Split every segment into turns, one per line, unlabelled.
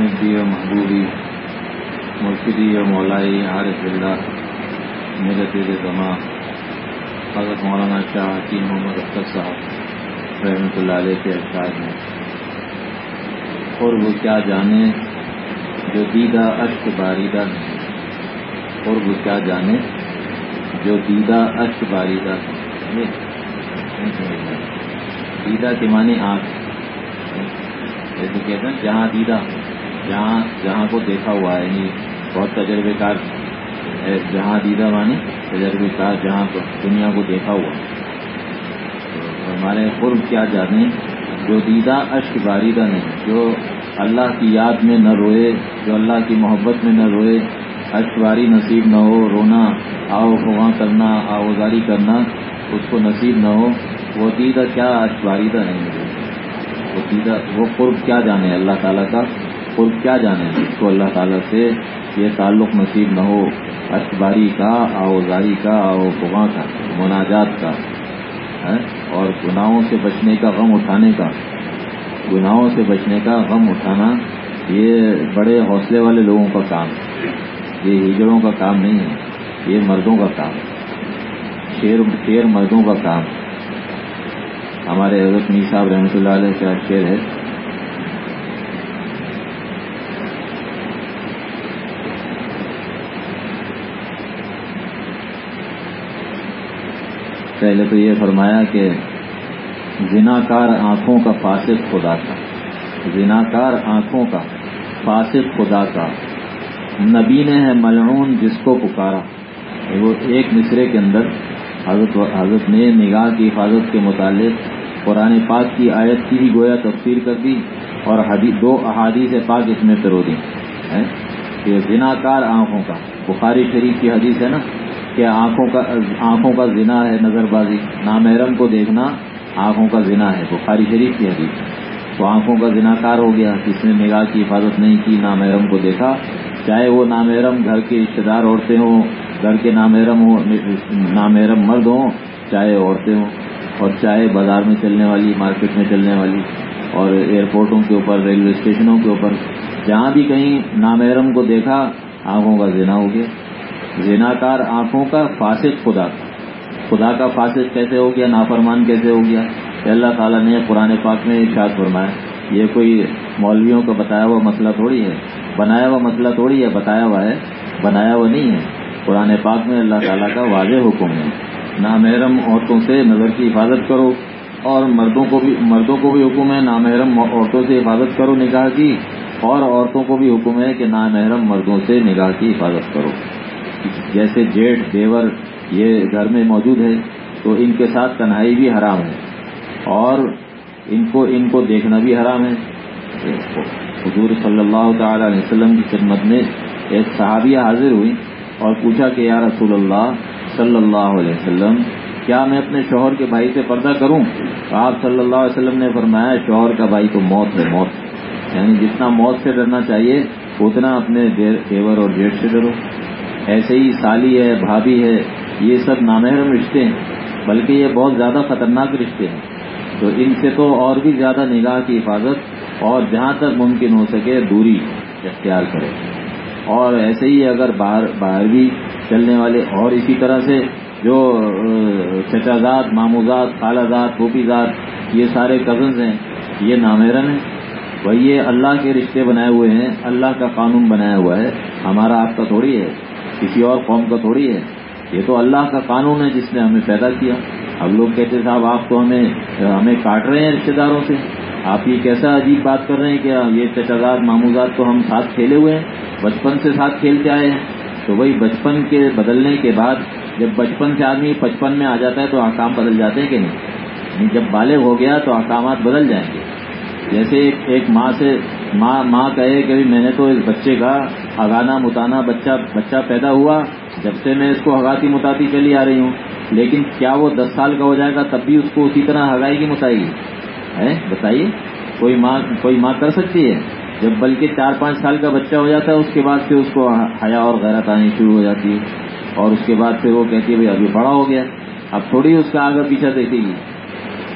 سندی محبی و محبوبی، مرشدی و مولائی، عارف اللہ میرے تیرے زماں، حضرت مولانا شاہ حکیم محمد اختر صاحب رحمۃ اللہ علیہ کے اشعار میں اور وہ کیا جانے جو دیدہ اشک باریدہ نہیں اور وہ کیا جانے جو دیدہ اشک باریدہ دیدہ کے معنی آنکھ جیسے کہتے ہیں جہاں دیدہ جہاں جہاں کو دیکھا ہوا ہے یعنی بہت تجربے کار جہاں دیدہ مانی تجربے کار جہاں دنیا کو دیکھا ہوا ہمارے قرب کیا جانے، جو دیدہ اشک باریدہ نہیں، جو اللہ کی یاد میں نہ روئے، جو اللہ کی محبت میں نہ روئے اشک باری نصیب نہ ہو، رونا آؤ خواہ کرنا آوزاری کرنا، اس کو نصیب نہ ہو، وہ دیدہ کیا اشک باریدہ نہیں وہ دیدہ وہ قرب کیا جانے، اللہ تعالیٰ کا؟ قرب کیا جانے؟ اس کو اللہ تعالیٰ سے یہ تعلق نصیب نہ ہو اشباری کا، آوزاری کا، آو خواہ کا، مناجات کا ہاں؟ اور گناہوں سے بچنے کا، غم اٹھانے کا۔ گناہوں سے بچنے کا، غم اٹھانا، یہ بڑے حوصلے والے لوگوں کا کام یہ ہجڑوں کا کام نہیں ہے، یہ مردوں کا کام شیر شیر مردوں کا کام ہمارے حضرت می صاحب رحمۃ اللہ علیہ کا شیر ہے۔ پہلے تو یہ فرمایا کہ زناکار آنکھوں کا فاسد خدا کا، زناکار آنکھوں کا فاسد خدا کا۔ نبی نے ہے ملعون جس کو پکارا۔ وہ ایک مصرے کے اندر حضرت حضرت نے نگاہ کی حفاظت کے متعلق قرآن پاک کی آیت کی ہی گویا تفسیر کر دی اور دو احادیث پاک اس میں پرو دی کہ زناکار آنکھوں کا۔ بخاری شریف کی حدیث ہے نا؟ کہ آنکھوں کا آنکھوں کا زنا ہے نظر بازی۔ نامحرم کو دیکھنا آنکھوں کا زنا ہے۔ بخاری شریف کی حدیث تو آنکھوں کا زنا کار ہو گیا۔ جس نے نگاہ کی حفاظت نہیں کی، نامحرم کو دیکھا۔ چاہے وہ نامحرم گھر کے رشتے دار عورتیں ہوں، گھر کے نامحرم ہوں، نامحرم مرد ہوں، چاہے عورتیں ہوں۔ اور چاہے بازار میں چلنے والی، مارکیٹ میں چلنے والی، اور ایئرپورٹوں کے اوپر، ریلوے اسٹیشنوں کے اوپر، جہاں بھی کہیں نامحرم کو دیکھا، آنکھوں کا زنا ہو گیا۔ زناکار آنکھوں کا فاسد خدا کا خدا کا فاسد کیسے ہو گیا؟ نافرمان کیسے ہو گیا؟ اللہ تعالیٰ نے قرآن پاک میں ارشاد فرمایا، یہ کوئی مولویوں کا بتایا ہوا مسئلہ تھوڑی ہے؟ بنایا ہوا مسئلہ تھوڑی ہے، بتایا ہوا ہے، بنایا ہوا نہیں ہے۔ قرآن پاک میں اللہ تعالیٰ کا واضح حکم ہے۔ نامحرم عورتوں سے نظر کی حفاظت کرو، اور مردوں کو بھی، مردوں کو بھی حکم ہے، نامحرم عورتوں سے حفاظت کرو، نگاہ کی۔ اور عورتوں کو بھی حکم ہے کہ نامحرم مردوں سے نگاہ کی حفاظت کرو۔ جیسے جیٹ، دیور یہ گھر میں موجود ہے، تو ان کے ساتھ تنہائی بھی حرام ہے۔ اور ان کو ان کو دیکھنا بھی حرام ہے۔ حضور صلی اللہ تعالی علیہ وسلم کی خدمت میں ایک صحابیہ حاضر ہوئی اور پوچھا کہ یا رسول اللہ صلی اللہ علیہ وسلم، کیا میں اپنے شوہر کے بھائی سے پردہ کروں؟ آپ صلی اللہ علیہ وسلم نے فرمایا، شوہر کا بھائی تو موت ہے، موت۔ یعنی جتنا موت سے ڈرنا چاہیے، اتنا اپنے دیور اور جیٹ سے ڈرو۔ ایسے ہی سالی ہے، بھابھی ہے، یہ سب نامحرم رشتے ہیں، بلکہ یہ بہت زیادہ خطرناک رشتے ہیں۔ تو ان سے تو اور بھی زیادہ نگاہ کی حفاظت اور جہاں تک ممکن ہو سکے دوری اختیار کرے۔ اور ایسے ہی اگر باہر باہر بھی چلنے والے اور اسی طرح سے جو چچا زاد ماموزاد خالہ زاد، پھوپھی زاد، یہ سارے کزنز ہیں، یہ نامحرم ہیں۔ وہی یہ اللہ کے رشتے بنائے ہوئے ہیں، اللہ کا قانون بنایا ہوا ہے، ہمارا آپ کا تھوڑی ہے۔ کسی اور قوم کا تھوڑی ہے۔ یہ تو اللہ کا قانون ہے جس نے ہمیں پیدا کیا۔ اب لوگ کہتے صاحب، آپ تو ہمیں ہمیں کاٹ رہے ہیں رشتے داروں سے۔ آپ یہ کیسا عجیب بات کر رہے ہیں کہ یہ چچازاد ماموزاد تو ہم ساتھ کھیلے ہوئے ہیں، بچپن سے ساتھ کھیلتے آئے ہیں۔ تو وہی بچپن کے بدلنے کے بعد جب بچپن سے آدمی بچپن میں آ جاتا ہے تو احکام بدل جاتے ہیں کہ نہیں؟ یعنی جب بالغ ہو گیا تو احکامات بدل جائیں گے۔ جیسے ایک ماں سے ماں ماں کہے کہ میں نے تو اس بچے کا ہگانا، متانا بچہ بچہ پیدا ہوا، جب سے میں اس کو ہگاتی متاتی چلی آ رہی ہوں۔ لیکن کیا وہ دس سال کا ہو جائے گا تب بھی اس کو اسی طرح ہگائے گی متائے گی ہے؟ بتائیے۔ کوئی ماں کوئی ماں کر سکتی ہے؟ جب بلکہ چار، پانچ سال کا بچہ ہو جاتا ہے، اس کے بعد پھر اس کو حیا اور غیرت آنی شروع ہو جاتی ہے۔ اور اس کے بعد پھر وہ کہتی ہے بھائی ابھی بڑا ہو گیا، اب تھوڑی اس کا آگے پیچھا دیکھے گی۔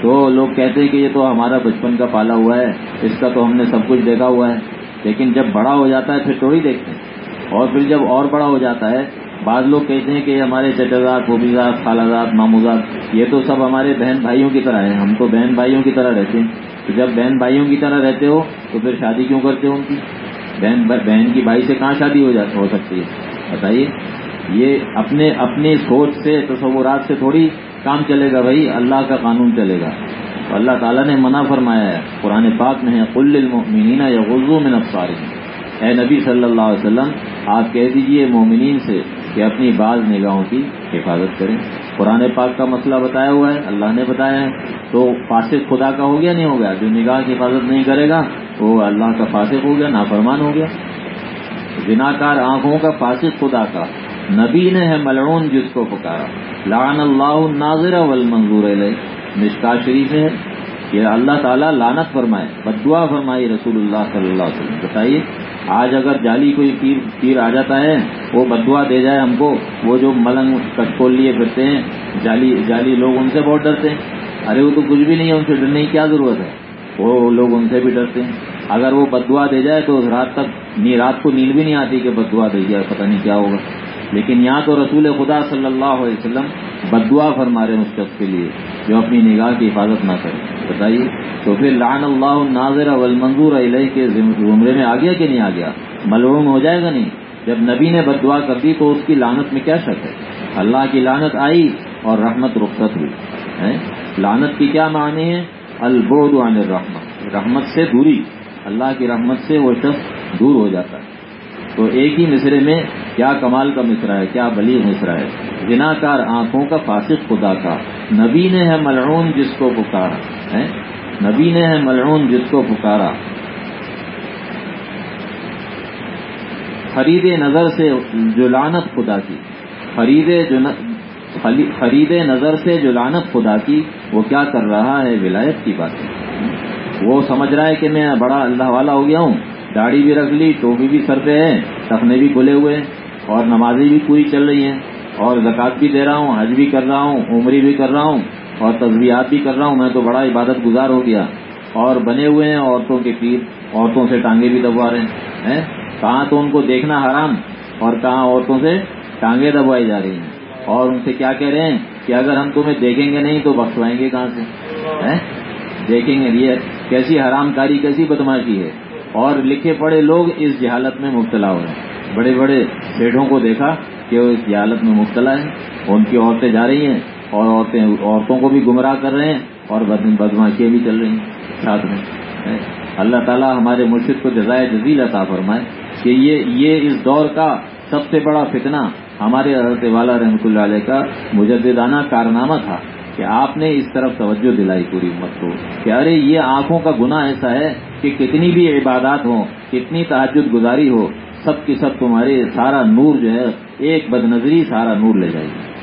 تو لوگ کہتے ہیں کہ یہ تو ہمارا بچپن کا پالا ہوا ہے، اس کا تو ہم نے سب کچھ دیکھا ہوا ہے۔ لیکن جب بڑا ہو جاتا ہے، پھر تھوڑی دیکھتے ہیں۔ اور پھر جب اور بڑا ہو جاتا ہے، بعض لوگ کہتے ہیں کہ ہمارے چچازاد پوبیزاد خالازاد ماموزاد یہ تو سب ہمارے بہن بھائیوں کی طرح ہیں۔ ہم تو بہن بھائیوں کی طرح رہتے ہیں۔ تو جب بہن بھائیوں کی طرح رہتے ہو، تو پھر شادی کیوں کرتے ہو ان کی؟ بہن بہن کی بھائی سے کہاں شادی ہو ہو سکتی ہے؟ بتائیے۔ یہ اپنے، اپنی سوچ سے، تصورات سے تھوڑی کام چلے گا بھائی، اللہ کا قانون چلے گا۔ اللہ تعالیٰ نے منع فرمایا ہے، قرآن پاک میں ہے، قل المؤمنین یا غزو میں نفساری اے نبی صلی اللہ علیہ وسلم، آپ کہہ دیجیے مومنین سے کہ اپنی بعض نگاہوں کی حفاظت کریں۔ قرآن پاک کا مسئلہ بتایا ہوا ہے، اللہ نے بتایا ہے۔ تو فاسق خدا کا ہو گیا، نہیں ہو گیا۔ جو نگاہ کی حفاظت نہیں کرے گا، وہ اللہ کا فاسق ہو گیا، نافرمان ہو گیا۔ بنا کار آنکھوں کا فاسق خدا کا۔ نبی نے ہے ملعون جس کو پکارا۔ لعن اللہ ناظر والمنظور علیہ مشکا شریف ہے۔ کہ اللہ تعالیٰ لانت فرمائے۔ بدعا فرمائی رسول اللہ صلی اللہ علیہ وسلم۔ بتائیے، آج اگر جالی کوئی پیر پیر آ جاتا ہے، وہ بدعا دے جائے ہم کو، وہ جو ملنگ کٹکول لیے پھرتے ہیں جالی جالی لوگ ان سے بہت ڈرتے ہیں۔ ارے، وہ تو کچھ بھی نہیں ہے، ان سے ڈرنے کی کیا ضرورت ہے؟ وہ لوگ ان سے بھی ڈرتے ہیں۔ اگر وہ بدعا دے جائے تو رات تک رات کو نیند بھی نہیں آتی کہ بدعا دے جائے پتہ نہیں کیا ہوگا۔ لیکن یہاں تو رسول خدا صلی اللہ علیہ وسلم بدعا فرما رہے ہیں اس شخص کے لیے جو اپنی نگاہ کی حفاظت نہ کرے۔ بتائیے، تو پھر لعن اللہ ناظر والمنظور علیہ کے زمرے میں آ گیا کہ نہیں آ گیا؟ ملعون ہو جائے گا نہیں۔ جب نبی نے بدعا کر دی تو اس کی لانت میں کیا شک ہے؟ اللہ کی لانت آئی اور رحمت رخصت ہوئی۔ لانت کی کیا معنی ہے؟ البود عن الرحمت۔ رحمت سے دوری۔ اللہ کی رحمت سے وہ شخص دور ہو جاتا ہے۔ تو ایک ہی مصرے میں کیا کمال کا مصرا ہے، کیا بلی مصرا ہے؟ بنا کار آنکھوں کا فاسق خدا کا۔ نبی نے ہے ملعون جس کو پکارا نبی نے ہے ملعون جس کو پکارا۔ خرید نظر سے جو لانت خدا کی خرید خرید نظر سے جو لانت خدا کی، وہ کیا کر رہا ہے؟ ولایت کی بات وہ سمجھ رہا ہے کہ میں بڑا اللہ والا ہو گیا ہوں۔ داڑھی بھی رکھ لی، ٹوپی بھی سر پہ ہے ٹخنے بھی کھلے ہوئے ہیں، اور نمازیں بھی پوری چل رہی ہیں، اور زکات بھی دے رہا ہوں، حج بھی کر رہا ہوں عمری بھی کر رہا ہوں، اور تصویرات بھی کر رہا ہوں، میں تو بڑا عبادت گزار ہو گیا۔ اور بنے ہوئے ہیں عورتوں کے پیر عورتوں سے ٹانگیں بھی دبوا رہے ہیں کہاں تو ان کو دیکھنا حرام، اور کہاں عورتوں سے ٹانگیں دبوائی جا رہی ہیں؟ اور ان سے کیا کہہ رہے ہیں کہ اگر ہم تمہیں دیکھیں گے نہیں تو بخشوائیں گے کہاں سے؟ دیکھیں گے، یہ کیسی حرام کاری، کیسی بدماشی ہے؟ اور لکھے پڑے لوگ اس جہالت میں مبتلا ہو رہے ہیں۔ بڑے بڑے پیڑوں کو دیکھا کہ وہ اس جہالت میں مبتلا ہے ان کی عورتیں جا رہی ہیں اور عورتیں، عورتوں کو بھی گمراہ کر رہے ہیں اور بدماشیاں بھی چل رہی ہیں ساتھ میں۔ اللہ تعالیٰ ہمارے مرشد کو جزائے جزیل عطا فرمائے کہ یہ یہ اس دور کا سب سے بڑا فتنہ ہمارے حضرت والا رحمۃ اللہ علیہ کا مجدانہ کارنامہ تھا۔ کہ آپ نے اس طرف توجہ دلائی پوری امت کو کہ ارے یہ آنکھوں کا گناہ ایسا ہے کہ کتنی بھی عبادات ہوں، کتنی تحجد گزاری ہو، سب کی سب تمہارے سارا نور جو ہے، ایک بد نظری سارا نور لے جائے گی۔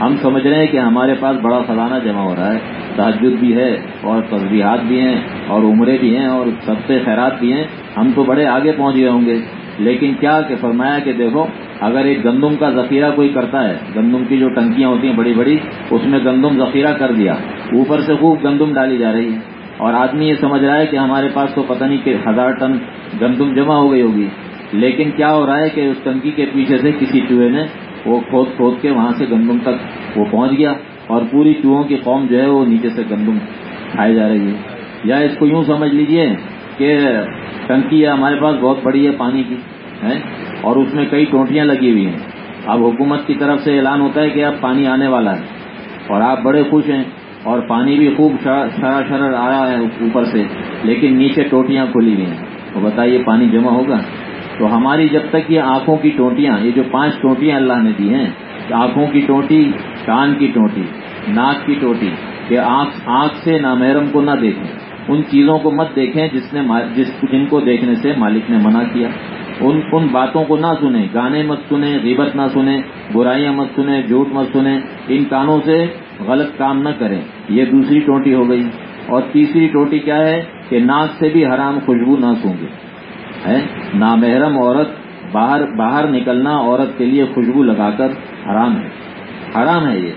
ہم سمجھ رہے ہیں کہ ہمارے پاس بڑا خزانہ جمع ہو رہا ہے۔ تحجد بھی ہے اور تصویرات بھی ہیں اور عمرے بھی ہیں اور سب سے خیرات بھی ہیں۔ ہم تو بڑے آگے پہنچ گئے ہوں گے۔ لیکن کیا کہ فرمایا کہ دیکھو، اگر ایک گندم کا ذخیرہ کوئی کرتا ہے، گندم کی جو ٹنکیاں ہوتی ہیں بڑی بڑی، اس میں گندم ذخیرہ کر دیا، اوپر سے خوب گندم ڈالی جا رہی ہے۔ اور آدمی یہ سمجھ رہا ہے کہ ہمارے پاس تو پتہ نہیں کہ ہزار ٹن گندم جمع ہو گئی ہوگی۔ لیکن کیا ہو رہا ہے کہ اس ٹنکی کے پیچھے سے کسی چوہے نے وہ کھود کھود کے وہاں سے گندم تک وہ پہنچ گیا اور پوری چوہوں کی قوم جو ہے وہ نیچے سے گندم کھائی جا رہی ہے۔ یا اس کو یوں سمجھ لیجیے کہ ٹنکی ہمارے پاس بہت بڑی ہے پانی کی ہے اور اس میں کئی ٹوٹیاں لگی ہوئی ہیں۔ اب حکومت کی طرف سے اعلان ہوتا ہے کہ اب پانی آنے والا ہے۔ اور آپ بڑے خوش ہیں۔ اور پانی بھی خوب شرا شرر آیا ہے اوپر سے، لیکن نیچے ٹوٹیاں کھلی ہوئی ہیں۔ تو بتائیے پانی جمع ہوگا؟ تو ہماری جب تک یہ آنکھوں کی ٹوٹیاں یہ جو پانچ ٹوٹیاں اللہ نے دی ہیں، آنکھوں کی ٹوٹی کان کی ٹوٹی ناک کی ٹوٹی کہ آنکھ سے نامحرم کو نہ دیکھیں۔ ان چیزوں کو مت دیکھیں جس نے جس جن کو دیکھنے سے مالک نے منع کیا۔ ان ان باتوں کو نہ سنیں، گانے مت سنیں، غیبت نہ سنیں، برائیاں مت سنیں، جھوٹ مت سنیں، ان کانوں سے غلط کام نہ کریں۔ یہ دوسری ٹوٹی ہو گئی۔ اور تیسری ٹوٹی کیا ہے کہ ناک سے بھی حرام خوشبو نہ سونگے۔ نامحرم عورت، باہر باہر نکلنا عورت کے لیے خوشبو لگا کر حرام ہے۔ حرام ہے یہ۔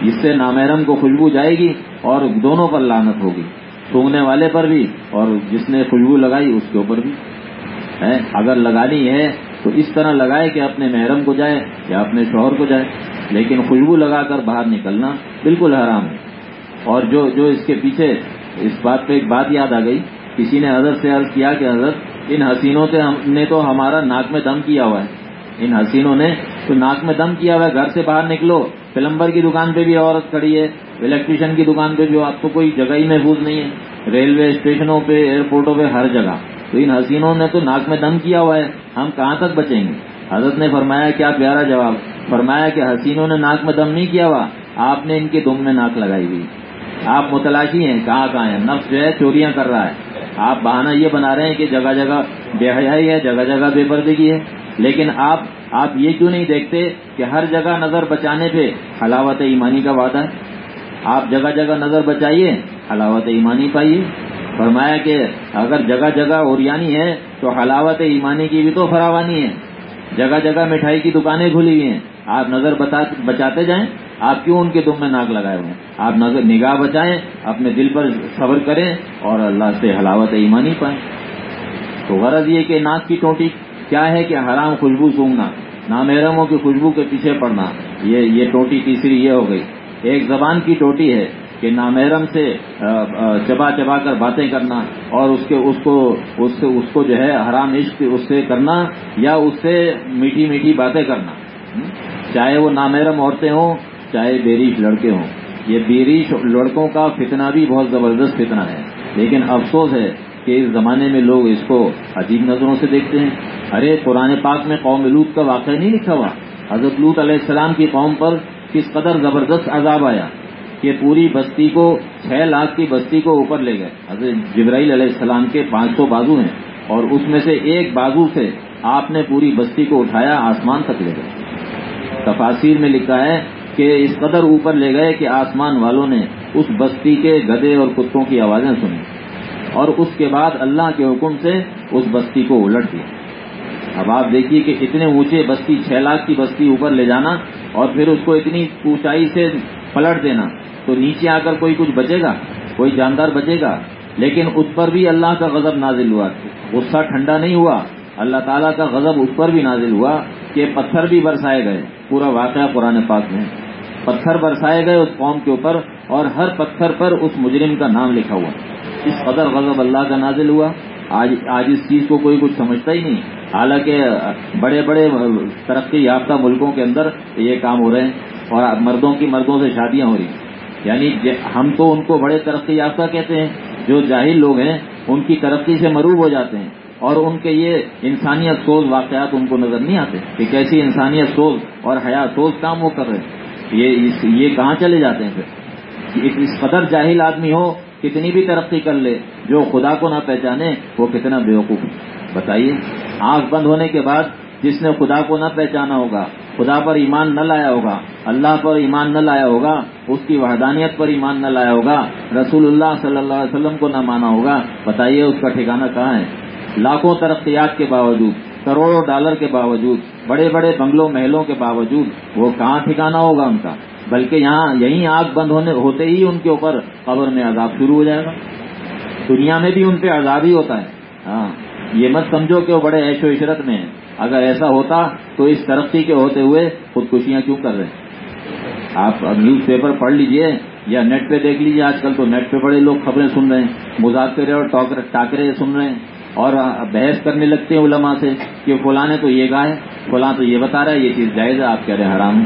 اس سے نامحرم کو خوشبو جائے گی اور دونوں پر لانت ہوگی۔ سونگنے والے پر بھی اور جس نے خوشبو لگائی اس کے اوپر بھی۔ اگر لگانی ہے تو اس طرح لگائے کہ اپنے محرم کو جائے یا اپنے شوہر کو جائے، لیکن خوشبو لگا کر باہر نکلنا بالکل حرام ہے۔ اور جو جو اس کے پیچھے اس بات پہ ایک بات یاد آ گئی، کسی نے حضرت سے عرض کیا کہ حضرت، ان حسینوں سے ہم نے تو ہمارا ناک میں دم کیا ہوا ہے۔ ان حسینوں نے تو ناک میں دم کیا ہوا ہے، گھر سے باہر نکلو، پلمبر کی دکان پہ بھی عورت کھڑی ہے، الیکٹریشین کی دکان پہ بھی، آپ کو کوئی جگہ ہی محفوظ نہیں ہے۔ ریلوے اسٹیشنوں پہ، ایئرپورٹوں پہ، ہر جگہ۔ تو ان حسینوں نے تو ناک میں دم کیا ہوا ہے، ہم کہاں تک بچیں گے؟ حضرت نے فرمایا کیا پیارا جواب، فرمایا کہ حسینوں نے ناک میں دم نہیں کیا ہوا، آپ نے ان کے دم میں ناک لگائی ہوئی۔ آپ متلاشی ہیں، کہاں کہاں ہیں؟ نفس جو ہے، چوریاں کر رہا ہے۔ آپ بہانہ یہ بنا رہے ہیں کہ جگہ جگہ بے حیائی ہے، جگہ جگہ بے پردگی ہے۔ لیکن آپ آپ یہ کیوں نہیں دیکھتے کہ ہر جگہ نظر بچانے پہ حلاوت ایمانی کا وعدہ ہے؟ آپ جگہ جگہ نظر بچائیے، حلاوت ایمانی پائیے۔ فرمایا کہ اگر جگہ جگہ اوریانی ہے تو حلاوت ایمانی کی بھی تو فراوانی ہے۔ جگہ جگہ مٹھائی کی دکانیں کھلی ہوئی ہیں۔ آپ نظر بچاتے جائیں، آپ کیوں ان کے دم میں ناک لگائے ہوئے ہیں؟ آپ نگاہ بچائیں، اپنے دل پر صبر کریں اور اللہ سے حلاوت ایمانی پائیں۔ تو غرض یہ کہ ناک کی ٹوٹی کیا ہے کہ حرام خوشبو سونگنا نامحرموں کی خوشبو کے پیچھے پڑنا۔ یہ یہ ٹوٹی تیسری یہ ہو گئی۔ ایک زبان کی ٹوٹی ہے کہ نامحرم سے چبا چبا کر باتیں کرنا اور اس کے، اس کو، اس سے، اس کو جو ہے حرام عشق اس سے کرنا یا اس سے میٹھی میٹھی باتیں کرنا۔ چاہے وہ نامحرم عورتیں ہوں، چاہے بیریش لڑکے ہوں۔ یہ بیریش لڑکوں کا فتنہ بھی بہت زبردست فتنہ ہے۔ لیکن افسوس ہے کہ اس زمانے میں لوگ اس کو عجیب نظروں سے دیکھتے ہیں۔ ارے، قرآن پاک میں قوم لوت کا واقعہ نہیں لکھا ہوا۔ حضرت لوت علیہ السلام کی قوم پر کس قدر زبردست عذاب آیا کہ پوری بستی کو چھ لاکھ کی بستی کو اوپر لے گئے۔ حضرت جبرائیل علیہ السلام کے پانچ سو بازو ہیں اور اس میں سے ایک بازو سے آپ نے پوری بستی کو اٹھایا، آسمان تک لے گئے۔ تفاصیر میں لکھا ہے کہ اس قدر اوپر لے گئے کہ آسمان والوں نے اس بستی کے گدے اور کتوں کی آوازیں سنی اور اس کے بعد اللہ کے حکم سے اس بستی کو الٹ دیا۔ اب آپ دیکھیے کہ اتنے اونچے بستی، چھ لاکھ کی بستی اوپر لے جانا اور پھر اس کو اتنی اونچائی سے پلٹ دینا، تو نیچے آ کر کوئی کچھ بچے گا؟ کوئی جاندار بچے گا؟ لیکن اس پر بھی اللہ کا غضب نازل ہوا۔ غصہ ٹھنڈا نہیں ہوا۔ اللہ تعالیٰ کا غضب اس پر بھی نازل ہوا کہ پتھر بھی برسائے گئے۔ پورا واقعہ قرآن پاک میں پتھر برسائے گئے اس قوم کے اوپر اور ہر پتھر پر اس مجرم کا نام لکھا ہوا اس قدر غضب اللہ کا نازل ہوا۔ آج آج اس چیز کو کوئی کچھ سمجھتا ہی نہیں۔ حالانکہ بڑے بڑے ترقی یافتہ ملکوں کے اندر یہ کام ہو رہے ہیں اور مردوں کی مردوں سے شادیاں ہو رہی ہیں۔ یعنی ہم تو ان کو بڑے ترقی یافتہ کہتے ہیں۔ جو جاہل لوگ ہیں، ان کی ترقی سے مروب ہو جاتے ہیں۔ اور ان کے یہ انسانیت سوز واقعات ان کو نظر نہیں آتے کہ کیسی انسانیت سوز اور حیات سوز کام وہ کر رہے ہیں۔ یہ یہ کہاں چلے جاتے ہیں پھر؟ اس قدر جاہل آدمی ہو کتنی بھی ترقی کر لے، جو خدا کو نہ پہچانے، وہ کتنا بیوقوف بتائیے، آنکھ بند ہونے کے بعد جس نے خدا کو نہ پہچانا ہوگا، خدا پر ایمان نہ لایا ہوگا، اللہ پر ایمان نہ لایا ہوگا، اس کی وحدانیت پر ایمان نہ لایا ہوگا، رسول اللہ صلی اللہ علیہ وسلم کو نہ مانا ہوگا، بتائیے اس کا ٹھکانہ کہاں ہے؟ لاکھوں ترقیات کے باوجود، کروڑوں ڈالر کے باوجود، بڑے بڑے بنگلوں محلوں کے باوجود، وہ کہاں ٹھکانا ہوگا ان کا؟ بلکہ یہاں یہیں آگ بند ہونے ہوتے ہی ان کے اوپر قبر میں عذاب شروع ہو جائے گا۔ دنیا میں بھی ان پہ عذاب ہی ہوتا ہے۔ ہاں یہ مت سمجھو کہ وہ بڑے عیش و عشرت میں ہیں۔ اگر ایسا ہوتا تو اس ترقی کے ہوتے ہوئے خودکشیاں کیوں کر رہے ہیں؟ آپ نیوز پیپر پڑھ لیجیے یا نیٹ پہ دیکھ لیجیے۔ آج کل تو نیٹ پہ بڑے لوگ خبریں سن رہے ہیں، مذاکرے اور ٹاکرے سن رہے ہیں۔ اور بحث کرنے لگتے ہیں علماء سے کہ فلاں نے تو یہ کہا ہے، فلاں تو یہ بتا رہا ہے، یہ چیز جائز ہے، آپ کہہ رہے ہیں حرام۔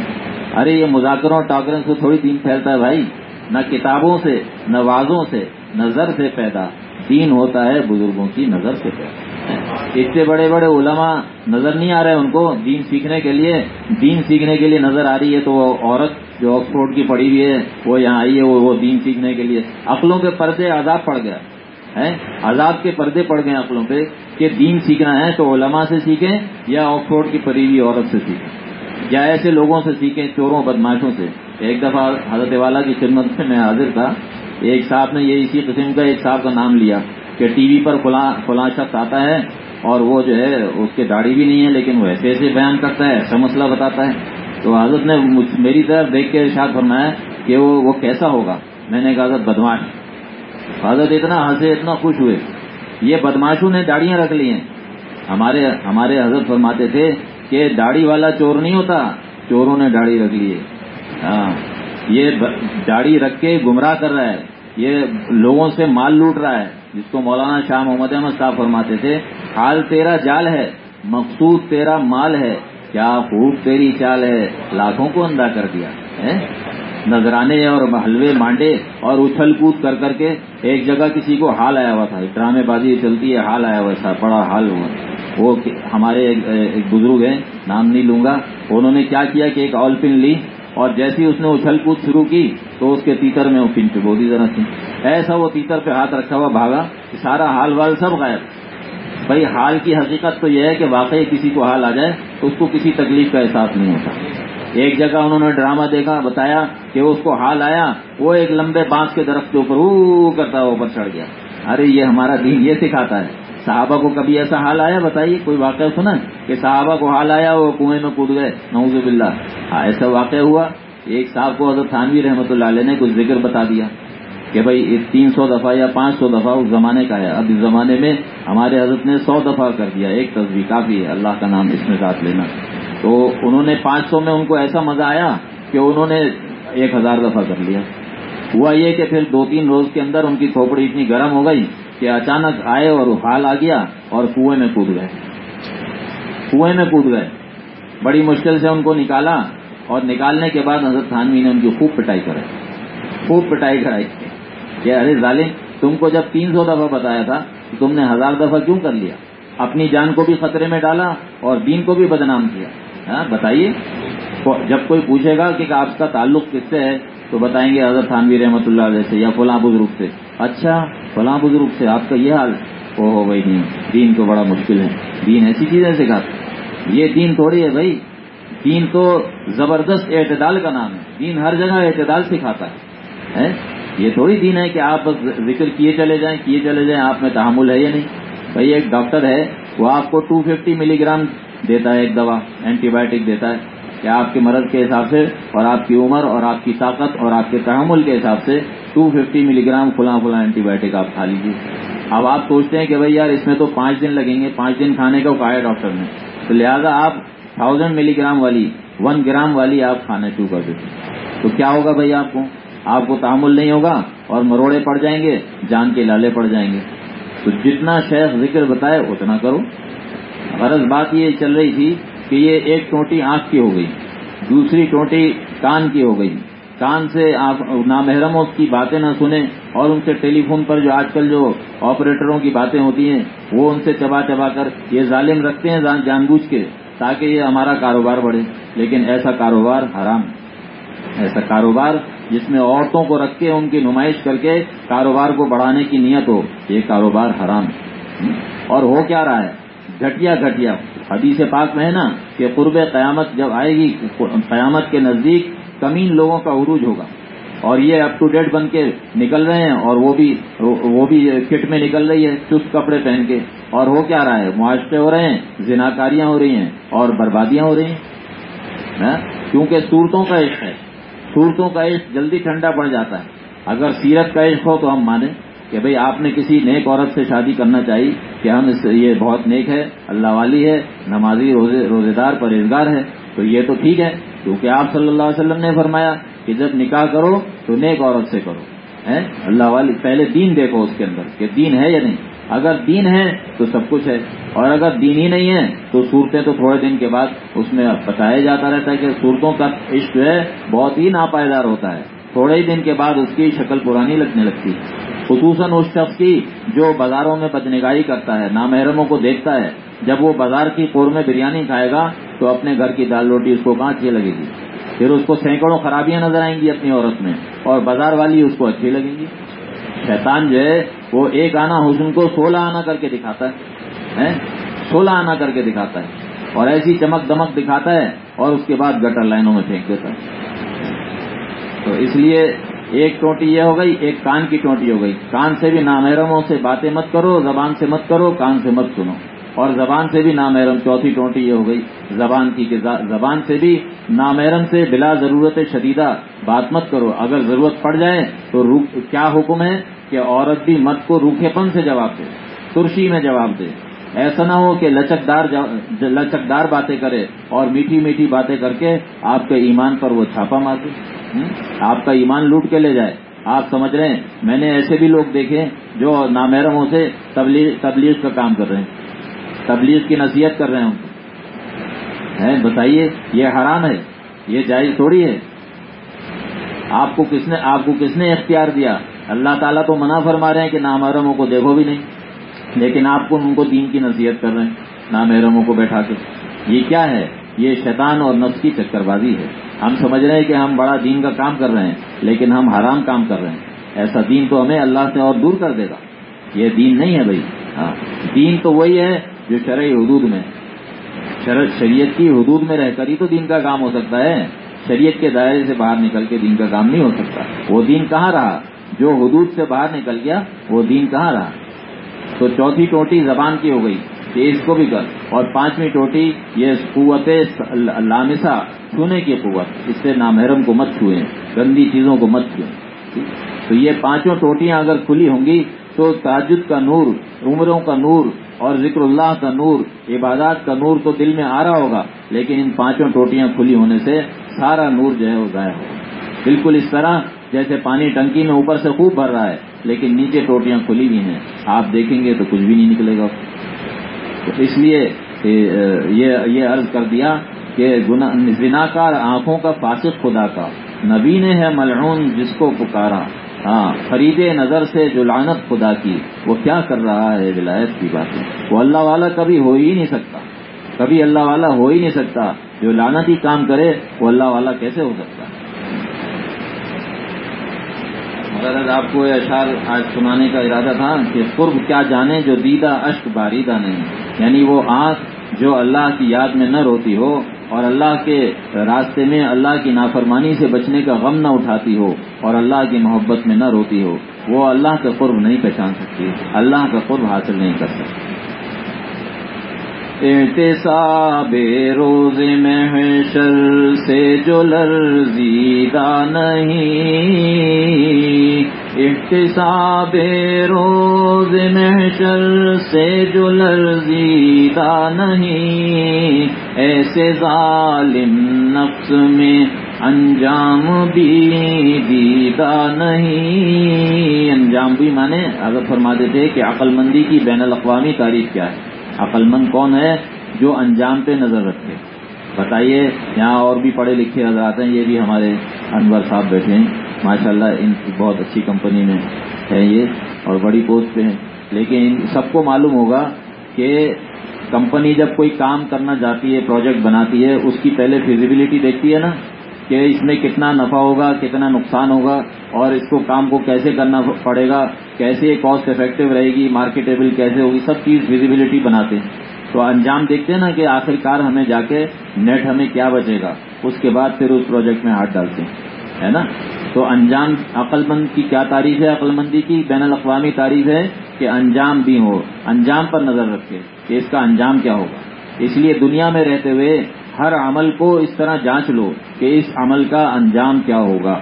ارے، یہ مذاکروں اور ٹاکروں سے تھوڑی دین پھیلتا ہے بھائی۔ نہ کتابوں سے، نہ وازوں سے نظر سے پیدا۔ دین ہوتا ہے بزرگوں کی نظر سے پیدا۔ اتنے بڑے بڑے علماء نظر نہیں آ رہے ان کو دین سیکھنے کے لیے۔ دین سیکھنے کے لیے نظر آ رہی ہے تو وہ عورت جو آکسفورڈ کی پڑھی ہوئی ہے، وہ یہاں آئی ہے، وہ دین سیکھنے کے لیے۔ عقلوں کے پردے عذاب پڑ گیا عذاب کے پردے پڑ گئے عقلوں پہ کہ دین سیکھنا ہے تو علماء سے سیکھیں یا آکسفورڈ کی پڑھی ہوئی عورت سے سیکھیں؟ یا ایسے لوگوں سے سیکھیں چوروں بدماشوں سے؟ ایک دفعہ حضرت والا کی خدمت میں میں حاضر تھا، ایک صاحب نے یہ اسی قسم کا ایک صاحب کا نام لیا کہ ٹی وی پر فلاں شخص آتا ہے اور وہ جو ہے اس کے داڑھی بھی نہیں ہے لیکن وہ ایسے ایسے بیان کرتا ہے، ایسا مسئلہ بتاتا ہے۔ تو حضرت نے میری طرف دیکھ کے ارشاد فرمایا کہ وہ وہ کیسا ہوگا؟ میں نے کہا حضرت بدماش حضرت اتنا ہنسے، اتنا خوش ہوئے۔ یہ بدماشوں نے داڑیاں رکھ لی ہیں۔ ہمارے ہمارے حضرت فرماتے تھے کہ داڑھی والا چور نہیں ہوتا، چوروں نے داڑھی رکھ لی ہاں یہ داڑھی رکھ کے گمراہ کر رہا ہے۔ یہ لوگوں سے مال لوٹ رہا ہے، جس کو مولانا شاہ محمد احمد صاحب فرماتے تھے، حال تیرا جال ہے، مقصود تیرا مال ہے، کیا خوب تیری چال ہے، لاکھوں کو اندھا کر دیا نذرانے اور حلوے مانڈے اور اچھل کود کر کر کے ایک جگہ کسی کو حال آیا ہوا تھا۔ ڈرامے بازی چلتی ہے، حال آیا ہوا تھا، بڑا حال ہوا۔ وہ ہمارے ایک بزرگ ہیں، نام نہیں لوں گا۔ انہوں نے کیا کیا کہ ایک آل پن لی اور جیسی اس نے اچھل کود شروع کی تو اس کے تیتر میں وہ پن پہ بودی ذرا تھی ایسا وہ تیتر پہ ہاتھ رکھا ہوا بھاگا کہ سارا حال وال سب غائب۔ بھائی، حال کی حقیقت تو یہ ہے کہ واقعی کسی کو حال آ جائے تو اس کو کسی تکلیف کا احساس نہیں ہوتا۔ ایک جگہ انہوں نے ڈرامہ دیکھا، بتایا کہ اس کو حال آیا، وہ ایک لمبے بانس کے درخت کے اوپر او کرتا اوپر چڑھ گیا۔ ارے، یہ ہمارا دین یہ سکھاتا ہے۔ صحابہ کو کبھی ایسا حال آیا؟ بتائیے، کوئی واقعہ سنا کہ صحابہ کو حال آیا، وہ کنویں میں کود گئے؟ نوز باللہ۔ ہاں ایسا واقعہ ہوا۔ ایک صاحب کو حضرت تھانوی رحمۃ اللہ علیہ نے کچھ ذکر بتا دیا کہ بھائی تین سو دفعہ یا پانچ سو دفعہ اس زمانے کا ہے۔ اب اس زمانے میں ہمارے حضرت نے سو دفعہ کر دیا۔ ایک تصویر کافی ہے۔ اللہ کا نام اس میں ساتھ لینا۔ تو انہوں نے پانچ سو میں ان کو ایسا مزہ آیا کہ انہوں نے ایک ہزار دفعہ کر لیا۔ ہوا یہ کہ پھر دو تین روز کے اندر ان کی کھوپڑی اتنی گرم ہو گئی کہ اچانک آئے اور حال آ گیا اور کنویں میں کود گئے۔ کنویں میں کود گئے۔ بڑی مشکل سے ان کو نکالا اور نکالنے کے بعد حضرت تھانوی نے ان کی خوب پٹائی کرائی۔ خوب پٹائی کرائی۔ کہ ارے ظالم، تم کو جب تین سو دفعہ بتایا تھا تو تم نے ہزار دفعہ کیوں کر لیا؟ اپنی جان کو بھی خطرے میں ڈالا اور دین کو بھی بدنام کیا۔ ہاں بتائیے۔ جب کوئی پوچھے گا کہ آپ کا تعلق کس سے ہے، تو بتائیں گے، حضرت تھانوی رحمۃ اللہ علیہ سے یا فلاں بزرگ سے۔ اچھا فلاں بزرگ سے آپ کا یہ حال؟ او ہو بھائی نہیں دین تو بڑا مشکل ہے۔ دین ایسی چیز ہے سکھاتا یہ دین تھوڑی ہے بھائی۔ دین تو زبردست اعتدال کا نام ہے۔ دین ہر جگہ اعتدال سکھاتا ہے۔ یہ تھوڑی دین ہے کہ آپ ذکر کیے چلے جائیں، کیے چلے جائیں، آپ میں تحمل ہے یا نہیں؟ بھائی، ایک ڈاکٹر ہے، وہ آپ کو ٹو ففٹی ملی گرام دیتا ہے ایک دوا اینٹی بایوٹک دیتا ہے۔ کہ آپ کے مرض کے حساب سے اور آپ کی عمر اور آپ کی طاقت اور آپ کے تحمل کے حساب سے ٹو ففٹی ملی گرام کھلا کھلا اینٹی بایوٹک آپ کھا لیجیے اب آپ سوچتے ہیں کہ بھائی یار اس میں تو پانچ دن لگیں گے، پانچ دن کھانے کا کہا ہے ڈاکٹر نے۔ تو لہٰذا آپ تھاؤزینڈ ملی گرام والی ون گرام والی آپ کھانا شروع کر دیتے تو کیا ہوگا بھائی آپ کو؟ آپ کو تعمل نہیں ہوگا اور مروڑے پڑ جائیں گے، جان کے لالے پڑ جائیں گے۔ تو جتنا شیخ ذکر بتائے، اتنا کرو۔ غرض بات یہ چل رہی تھی کہ یہ ایک ٹوٹی آنکھ کی ہو گئی، دوسری ٹوٹی کان کی ہو گئی۔ کان سے آپ نامحرموں کی باتیں نہ سنیں اور ان سے ٹیلی فون پر جو آج کل جو آپریٹروں کی باتیں ہوتی ہیں، وہ ان سے چبا چبا کر یہ ظالم رکھتے ہیں جان بوجھ کے، تاکہ یہ ہمارا کاروبار بڑھے۔ لیکن ایسا کاروبار حرام۔ ایسا کاروبار جس میں عورتوں کو رکھ کے ان کی نمائش کر کے کاروبار کو بڑھانے کی نیت ہو، یہ کاروبار حرام۔ اور ہو کیا رہا ہے؟ گھٹیا گھٹیا۔ حدیث پاک میں ہے نا کہ قرب قیامت جب آئے گی، قیامت کے نزدیک کمین لوگوں کا عروج ہوگا۔ اور یہ اپ ٹو ڈیٹ بن کے نکل رہے ہیں اور وہ بھی وہ بھی کٹ میں نکل رہی ہے چست کپڑے پہن کے۔ اور ہو کیا رہا ہے؟ معاشرے ہو رہے ہیں، زناکاریاں ہو رہی ہیں اور بربادیاں ہو رہی ہیں۔ ہاں؟ کیونکہ صورتوں کا عشق ہے۔ صورتوں کا عشق جلدی ٹھنڈا پڑ جاتا ہے۔ اگر سیرت کا عشق ہو تو ہم مانیں۔ کہ بھئی آپ نے کسی نیک عورت سے شادی کرنا چاہیے کہ ہم اس یہ بہت نیک ہے، اللہ والی ہے، نمازی روزے دار پرہیزگار ہے، تو یہ تو ٹھیک ہے۔ کیونکہ آپ صلی اللہ علیہ وسلم نے فرمایا کہ جب نکاح کرو تو نیک عورت سے کرو اللہ والی، پہلے دین دیکھو اس کے اندر کہ دین ہے یا نہیں۔ اگر دین ہے تو سب کچھ ہے، اور اگر دین ہی نہیں ہے تو صورتیں تو تھوڑے دن کے بعد اس میں بتایا جاتا رہتا ہے کہ صورتوں کا عشق جو ہے بہت ہی ناپائیدار ہوتا ہے۔ تھوڑے ہی دن کے بعد اس کی شکل پرانی لگنے لگتی ہے۔ خصوصاً اس شخص کی جو بازاروں میں بدنگاہی کرتا ہے، نامحرموں کو دیکھتا ہے۔ جب وہ بازار کی قور میں بریانی کھائے گا تو اپنے گھر کی دال روٹی اس کو کہاں اچھی لگے گی۔ پھر اس کو سینکڑوں خرابیاں نظر آئیں گی اپنی عورت میں اور بازار والی اس کو اچھی لگیں گی۔ شیطان جو ہے، وہ ایک آنا حسن کو سولہ آنا کر کے دکھاتا ہے۔ سولہ آنا کر کے دکھاتا ہے۔ اور ایسی چمک دمک دکھاتا ہے اور اس کے بعد گٹر لائنوں میں پھینک دیتا ہے۔ تو اس لیے ایک ٹوٹی یہ ہو گئی، ایک کان کی ٹوٹی ہو گئی۔ کان سے بھی نامحرموں سے باتیں مت کرو، زبان سے مت کرو، کان سے مت سنو۔ اور زبان سے بھی نامحرم، چوتھی ٹوٹی یہ ہو گئی۔ زبان کی زبان سے بھی نامحرم سے بلا ضرورت شدیدہ بات مت کرو۔ اگر ضرورت پڑ جائے تو کیا حکم ہے کہ عورت بھی مت کو روکھے پن سے جواب دے، ترشی میں جواب دے۔ ایسا نہ ہو کہ لچکدار لچکدار باتیں کرے اور میٹھی میٹھی باتیں کر کے آپ کے ایمان پر وہ چھاپا مارے۔ آپ کا ایمان لوٹ کے لے جائے۔ آپ سمجھ رہے ہیں؟ میں نے ایسے بھی لوگ دیکھے جو نامحرموں سے تبلیغ تبلیغ کا کام کر رہے ہیں۔ تبلیغ کی نصیحت کر رہے ہیں؟ بتائیے، یہ حرام ہے؟ یہ جائز تھوڑی ہے؟ آپ کو کس نے آپ کو کس نے اختیار دیا؟ اللہ تعالیٰ تو منع فرما رہے ہیں کہ نامحرموں کو دیکھو بھی نہیں۔ لیکن آپ کو ان کو دین کی نصیحت کر رہے ہیں نامحرموں کو بیٹھا کے۔ یہ کیا ہے؟ یہ شیطان اور نفس کی چکر بازی ہے۔ ہم سمجھ رہے ہیں کہ ہم بڑا دین کا کام کر رہے ہیں، لیکن ہم حرام کام کر رہے ہیں۔ ایسا دین تو ہمیں اللہ سے اور دور کر دے گا۔ یہ دین نہیں ہے بھائی۔ ہاں دین تو وہی ہے جو شرعی حدود میں شریعت کی حدود میں رہ کر ہی تو دین کا کام ہو سکتا ہے۔ شریعت کے دائرے سے باہر نکل کے دین کا کام نہیں ہو سکتا۔ وہ دین کہاں رہا؟ جو حدود سے باہر نکل گیا، وہ دین کہاں رہا؟ تو چوتھی ٹوٹی زبان کی ہو گئی کہ اس کو بھی کر۔ اور پانچویں ٹوٹی یہ قوت لامسا، چھونے کی قوت۔ اس سے نامحرم کو مت چھوئیں، گندی چیزوں کو مت چھوئیں۔ تو یہ پانچوں ٹوٹیاں اگر کھلی ہوں گی تو تاجد کا نور، عمروں کا نور اور ذکر اللہ کا نور، عبادات کا نور تو دل میں آ رہا ہوگا، لیکن ان پانچوں ٹوٹیاں کھلی ہونے سے سارا نور جو ہے وہ ضائع ہوگا۔ بالکل اس طرح جیسے پانی ٹنکی میں اوپر سے خوب بھر رہا ہے لیکن نیچے ٹوٹیاں کھلی ہوئی ہیں۔ آپ دیکھیں گے تو کچھ بھی نہیں نکلے گا۔ تو اس لیے یہ عرض کر دیا کہ کار آنکھوں کا فاسق خدا کا۔ نبی نے ہے ملعون جس کو پکارا۔ ہاں فرید نظر سے جو لعنت خدا کی۔ وہ کیا کر رہا ہے؟ ولایت کی باتیں وہ اللہ والا کبھی ہو ہی نہیں سکتا۔ کبھی اللہ والا ہو ہی نہیں سکتا۔ جو لعنت ہی کام کرے، وہ اللہ والا کیسے ہو سکتا؟ مگر آپ کو یہ اشعار آج سنانے کا ارادہ تھا کہ قرب کیا جانے جو دیدہ اشک باریدہ نہیں یعنی وہ آنکھ جو اللہ کی یاد میں نہ روتی ہو اور اللہ کے راستے میں اللہ کی نافرمانی سے بچنے کا غم نہ اٹھاتی ہو اور اللہ کی محبت میں نہ روتی ہو، وہ اللہ کا قرب نہیں پہچان سکتی، اللہ کا قرب حاصل نہیں کر سکتی۔ احتساب روز محشر سے جو لرزیدہ نہیں۔ احتساب روز محشر سے جو لرزیدہ نہیں۔ ایسے ظالم نفس میں انجام بھی دیدہ نہیں۔ انجام بھی مانے اگر فرما دیتے کہ عقل مندی کی بین الاقوامی تاریخ کیا ہے۔ عقل مند کون ہے جو انجام پہ نظر رکھے؟ بتائیے، یہاں اور بھی پڑھے لکھے حضرات ہیں، یہ بھی ہمارے انور صاحب بیٹھے ہیں۔ ماشاء اللہ ان بہت اچھی کمپنی میں ہے یہ، اور بڑی پوسٹ پہ ہیں۔ لیکن سب کو معلوم ہوگا کہ کمپنی جب کوئی کام کرنا چاہتی ہے، پروجیکٹ بناتی ہے، اس کی پہلے فیزیبلٹی دیکھتی ہے نا؟ کہ اس میں کتنا نفع ہوگا، کتنا نقصان ہوگا اور اس کو کام کو کیسے کرنا پڑے گا، کیسے کاسٹ افیکٹو رہے گی مارکیٹیبل کیسے ہوگی، سب چیز ویزیبلٹی بناتے ہیں۔ تو انجام دیکھتے ہیں نا کہ آخر کار ہمیں جا کے نیٹ ہمیں کیا بچے گا۔ اس کے بعد پھر اس پروجیکٹ میں ہاتھ ڈالتے ہیں، ہے نا؟ تو انجام عقل مند کی کیا تعریف ہے؟ عقل مندی کی بین الاقوامی تعریف ہے کہ انجام بھی ہو۔ انجام پر نظر رکھے کہ اس کا انجام کیا ہوگا۔ اس لیے دنیا میں رہتے ہوئے ہر عمل کو اس طرح جانچ لو کہ اس عمل کا انجام کیا ہوگا۔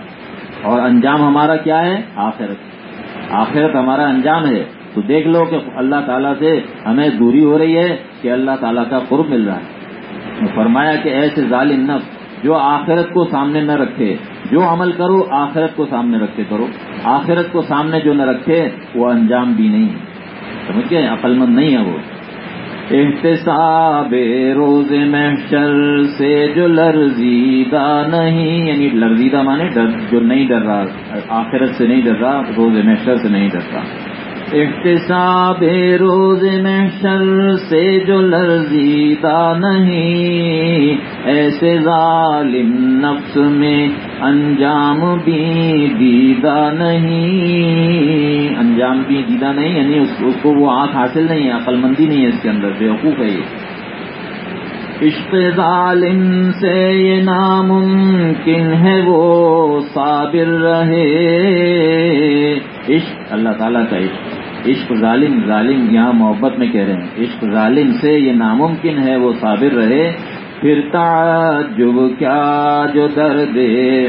اور انجام ہمارا کیا ہے؟ آخرت۔ آخرت ہمارا انجام ہے۔ تو دیکھ لو کہ اللہ تعالیٰ سے ہمیں دوری ہو رہی ہے کہ اللہ تعالیٰ کا قرب مل رہا ہے۔ فرمایا کہ ایسے ظالم نفس جو آخرت کو سامنے نہ رکھے، جو عمل کرو، آخرت کو سامنے رکھے کرو۔ آخرت کو سامنے جو نہ رکھے، وہ انجام بھی نہیں۔ ہے سمجھ گئے؟ عقل مند نہیں ہے وہ۔ احتساب روز محشر سے جو لرزیدہ نہیں یعنی لرزیدہ مانے ڈر، جو نہیں ڈر رہا، آخرت سے نہیں ڈر رہا، روز محشر سے نہیں ڈر رہا احتساب روز محشر سے جو لرزیدہ نہیں، ایسے ظالم نفس میں انجام بھی دیدہ نہیں۔ انجام بھی دیدہ نہیں یعنی اس کو وہ آنکھ حاصل نہیں ہے، عقل مندی نہیں ہے اس کے اندر، بے وقوف ہے یہ۔ عشق ظالم سے یہ ناممکن ہے وہ صابر رہے۔ عشق، اللہ تعالیٰ کا عشق۔ عشق ظالم ظالم یہاں محبت میں کہہ رہے ہیں۔ عشق ظالم سے یہ ناممکن ہے، وہ صابر رہے۔ پھر تعجب کیا جو درد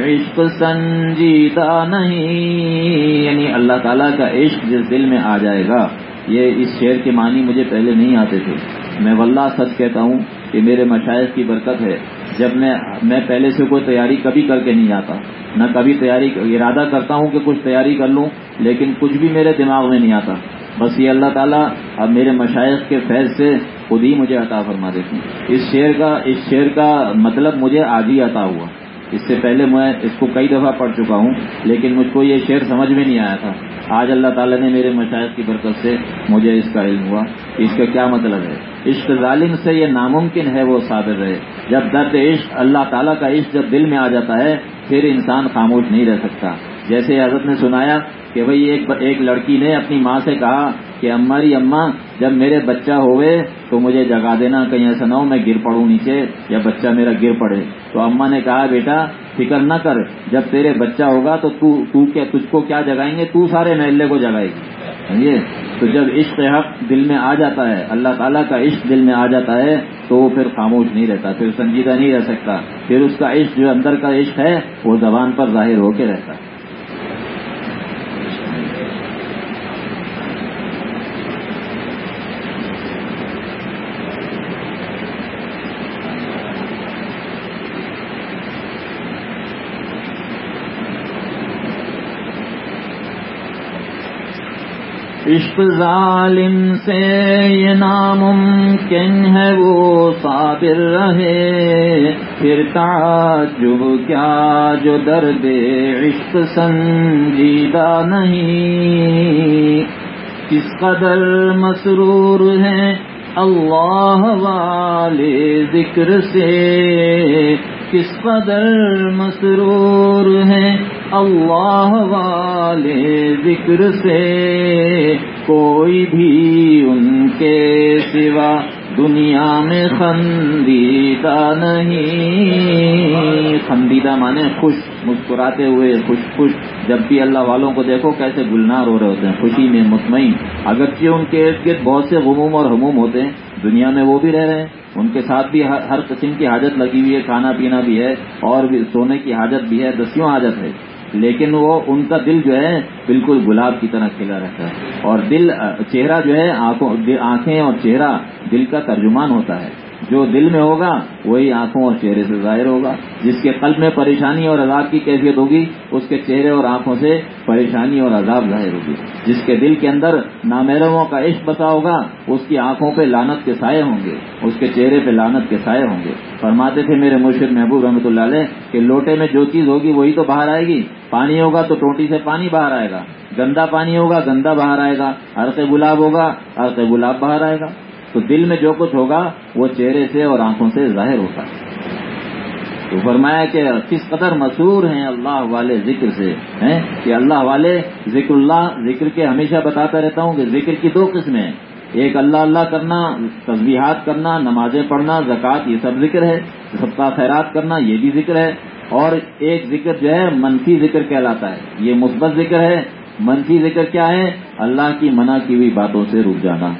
عشق سنجیدہ نہیں۔ یعنی اللہ تعالیٰ کا عشق جس دل میں آ جائے گا، یہ اس شعر کے معنی مجھے پہلے نہیں آتے تھے۔ میں واللہ سچ کہتا ہوں کہ میرے مشاعر کی برکت ہے۔ جب میں میں پہلے سے کوئی تیاری کبھی کر کے نہیں آتا، نہ کبھی تیاری، ارادہ کرتا ہوں کہ کچھ تیاری کر لوں، لیکن کچھ بھی میرے دماغ میں نہیں آتا۔ بس یہ اللہ تعالیٰ اب میرے مشائق کے فیض سے خود ہی مجھے عطا فرما دیتی اس شعر کا، اس شعر کا مطلب مجھے آج ہی عطا ہوا۔ اس سے پہلے میں اس کو کئی دفعہ پڑھ چکا ہوں، لیکن مجھ کو یہ شعر سمجھ میں نہیں آیا تھا۔ آج اللہ تعالیٰ نے میرے مشاہد کی برکت سے مجھے اس کا علم ہوا۔ اس کا کیا مطلب ہے؟ عشق ظالم سے یہ ناممکن ہے وہ ثابت رہے۔ جب درد عشق اللہ تعالیٰ کا عشق جب دل میں آ جاتا ہے، پھر انسان خاموش نہیں رہ سکتا۔ جیسے حضرت نے سنایا کہ بھئی ایک ایک لڑکی نے اپنی ماں سے کہا کہ اماری اماں جب میرے بچہ ہوئے تو مجھے جگا دینا کہیں ایسا نہ ہو میں گر پڑوں نیچے یا بچہ میرا گر پڑے۔ تو اماں نے کہا بیٹا فکر نہ کر جب تیرے بچہ ہوگا تو تو, تو کیا تجھ کو کیا جگائیں گے؟ تو سارے محلے کو جگائے گی۔ سمجھے؟ تو جب عشق حق دل میں آ جاتا ہے اللہ تعالیٰ کا عشق دل میں آ جاتا ہے تو وہ پھر خاموش نہیں رہتا پھر سنجیدہ نہیں رہ سکتا۔ پھر اس کا عشق جو اندر کا عشق ہے وہ زبان پر ظاہر ہو کے رہتا۔ ہے عشق ظالم سے یہ ناممکن ہے وہ صابر رہے۔ پھر تعجب کیا جو درد عشق سنجیدہ نہیں۔ کس قدر مسرور ہیں اللہ والے ذکر سے۔ کس قدر مسرور ہیں اللہ والے ذکر سے کوئی بھی ان کے سوا دنیا میں خندیدہ نہیں۔ خندیدہ مانے خوش، مسکراتے ہوئے خوش خوش۔ جب بھی اللہ والوں کو دیکھو کیسے گلنار ہو رہے ہوتے ہیں، خوشی میں مطمئن۔ اگرچہ ان کے ارد گرد بہت سے غموم اور ہموم ہوتے ہیں دنیا میں وہ بھی رہ رہے ہیں۔ ان کے ساتھ بھی ہر قسم کی حاجت لگی ہوئی ہے، کھانا پینا بھی ہے اور بھی سونے کی حاجت بھی ہے، دسیوں حاجت ہے۔ لیکن وہ ان کا دل جو ہے بالکل گلاب کی طرح کھلا رہتا ہے۔ اور دل، چہرہ جو ہے آنکھیں اور چہرہ دل کا ترجمان ہوتا ہے۔ جو دل میں ہوگا وہی آنکھوں اور چہرے سے ظاہر ہوگا۔ جس کے قلب میں پریشانی اور عذاب کی کیفیت ہوگی، اس کے چہرے اور آنکھوں سے پریشانی اور عذاب ظاہر ہوگی۔ جس کے دل کے اندر نامحرموں کا عشق بتا ہوگا، اس کی آنکھوں پہ لانت کے سائے ہوں گے، اس کے چہرے پہ لانت کے سائے ہوں گے۔ فرماتے تھے میرے مرشد محبوب رحمۃ اللہ علیہ کہ لوٹے میں جو چیز ہوگی وہی تو باہر آئے گی۔ پانی ہوگا تو ٹوٹی سے پانی باہر آئے گا۔ گندا پانی ہوگا، گندا باہر آئے گا۔ ہر گلاب ہوگا ہر گلاب باہر آئے گا۔ تو دل میں جو کچھ ہوگا وہ چہرے سے اور آنکھوں سے ظاہر ہوتا ہے۔ تو فرمایا کہ کس قدر مسور ہیں اللہ والے ذکر سے، ہیں؟ کہ اللہ والے ذکر اللہ ذکر کے ہمیشہ بتاتا رہتا ہوں کہ ذکر کی دو قسمیں ہیں۔ ایک اللہ اللہ کرنا تصویحات کرنا، نمازیں پڑھنا، زکوٰۃ، یہ سب ذکر ہے۔ سب کا خیرات کرنا، یہ بھی ذکر ہے۔ اور ایک ذکر جو ہے منفی ذکر کہلاتا ہے۔ یہ مثبت ذکر ہے۔ منفی ذکر کیا ہے؟ اللہ کی منع کی ہوئی باتوں سے رک جانا۔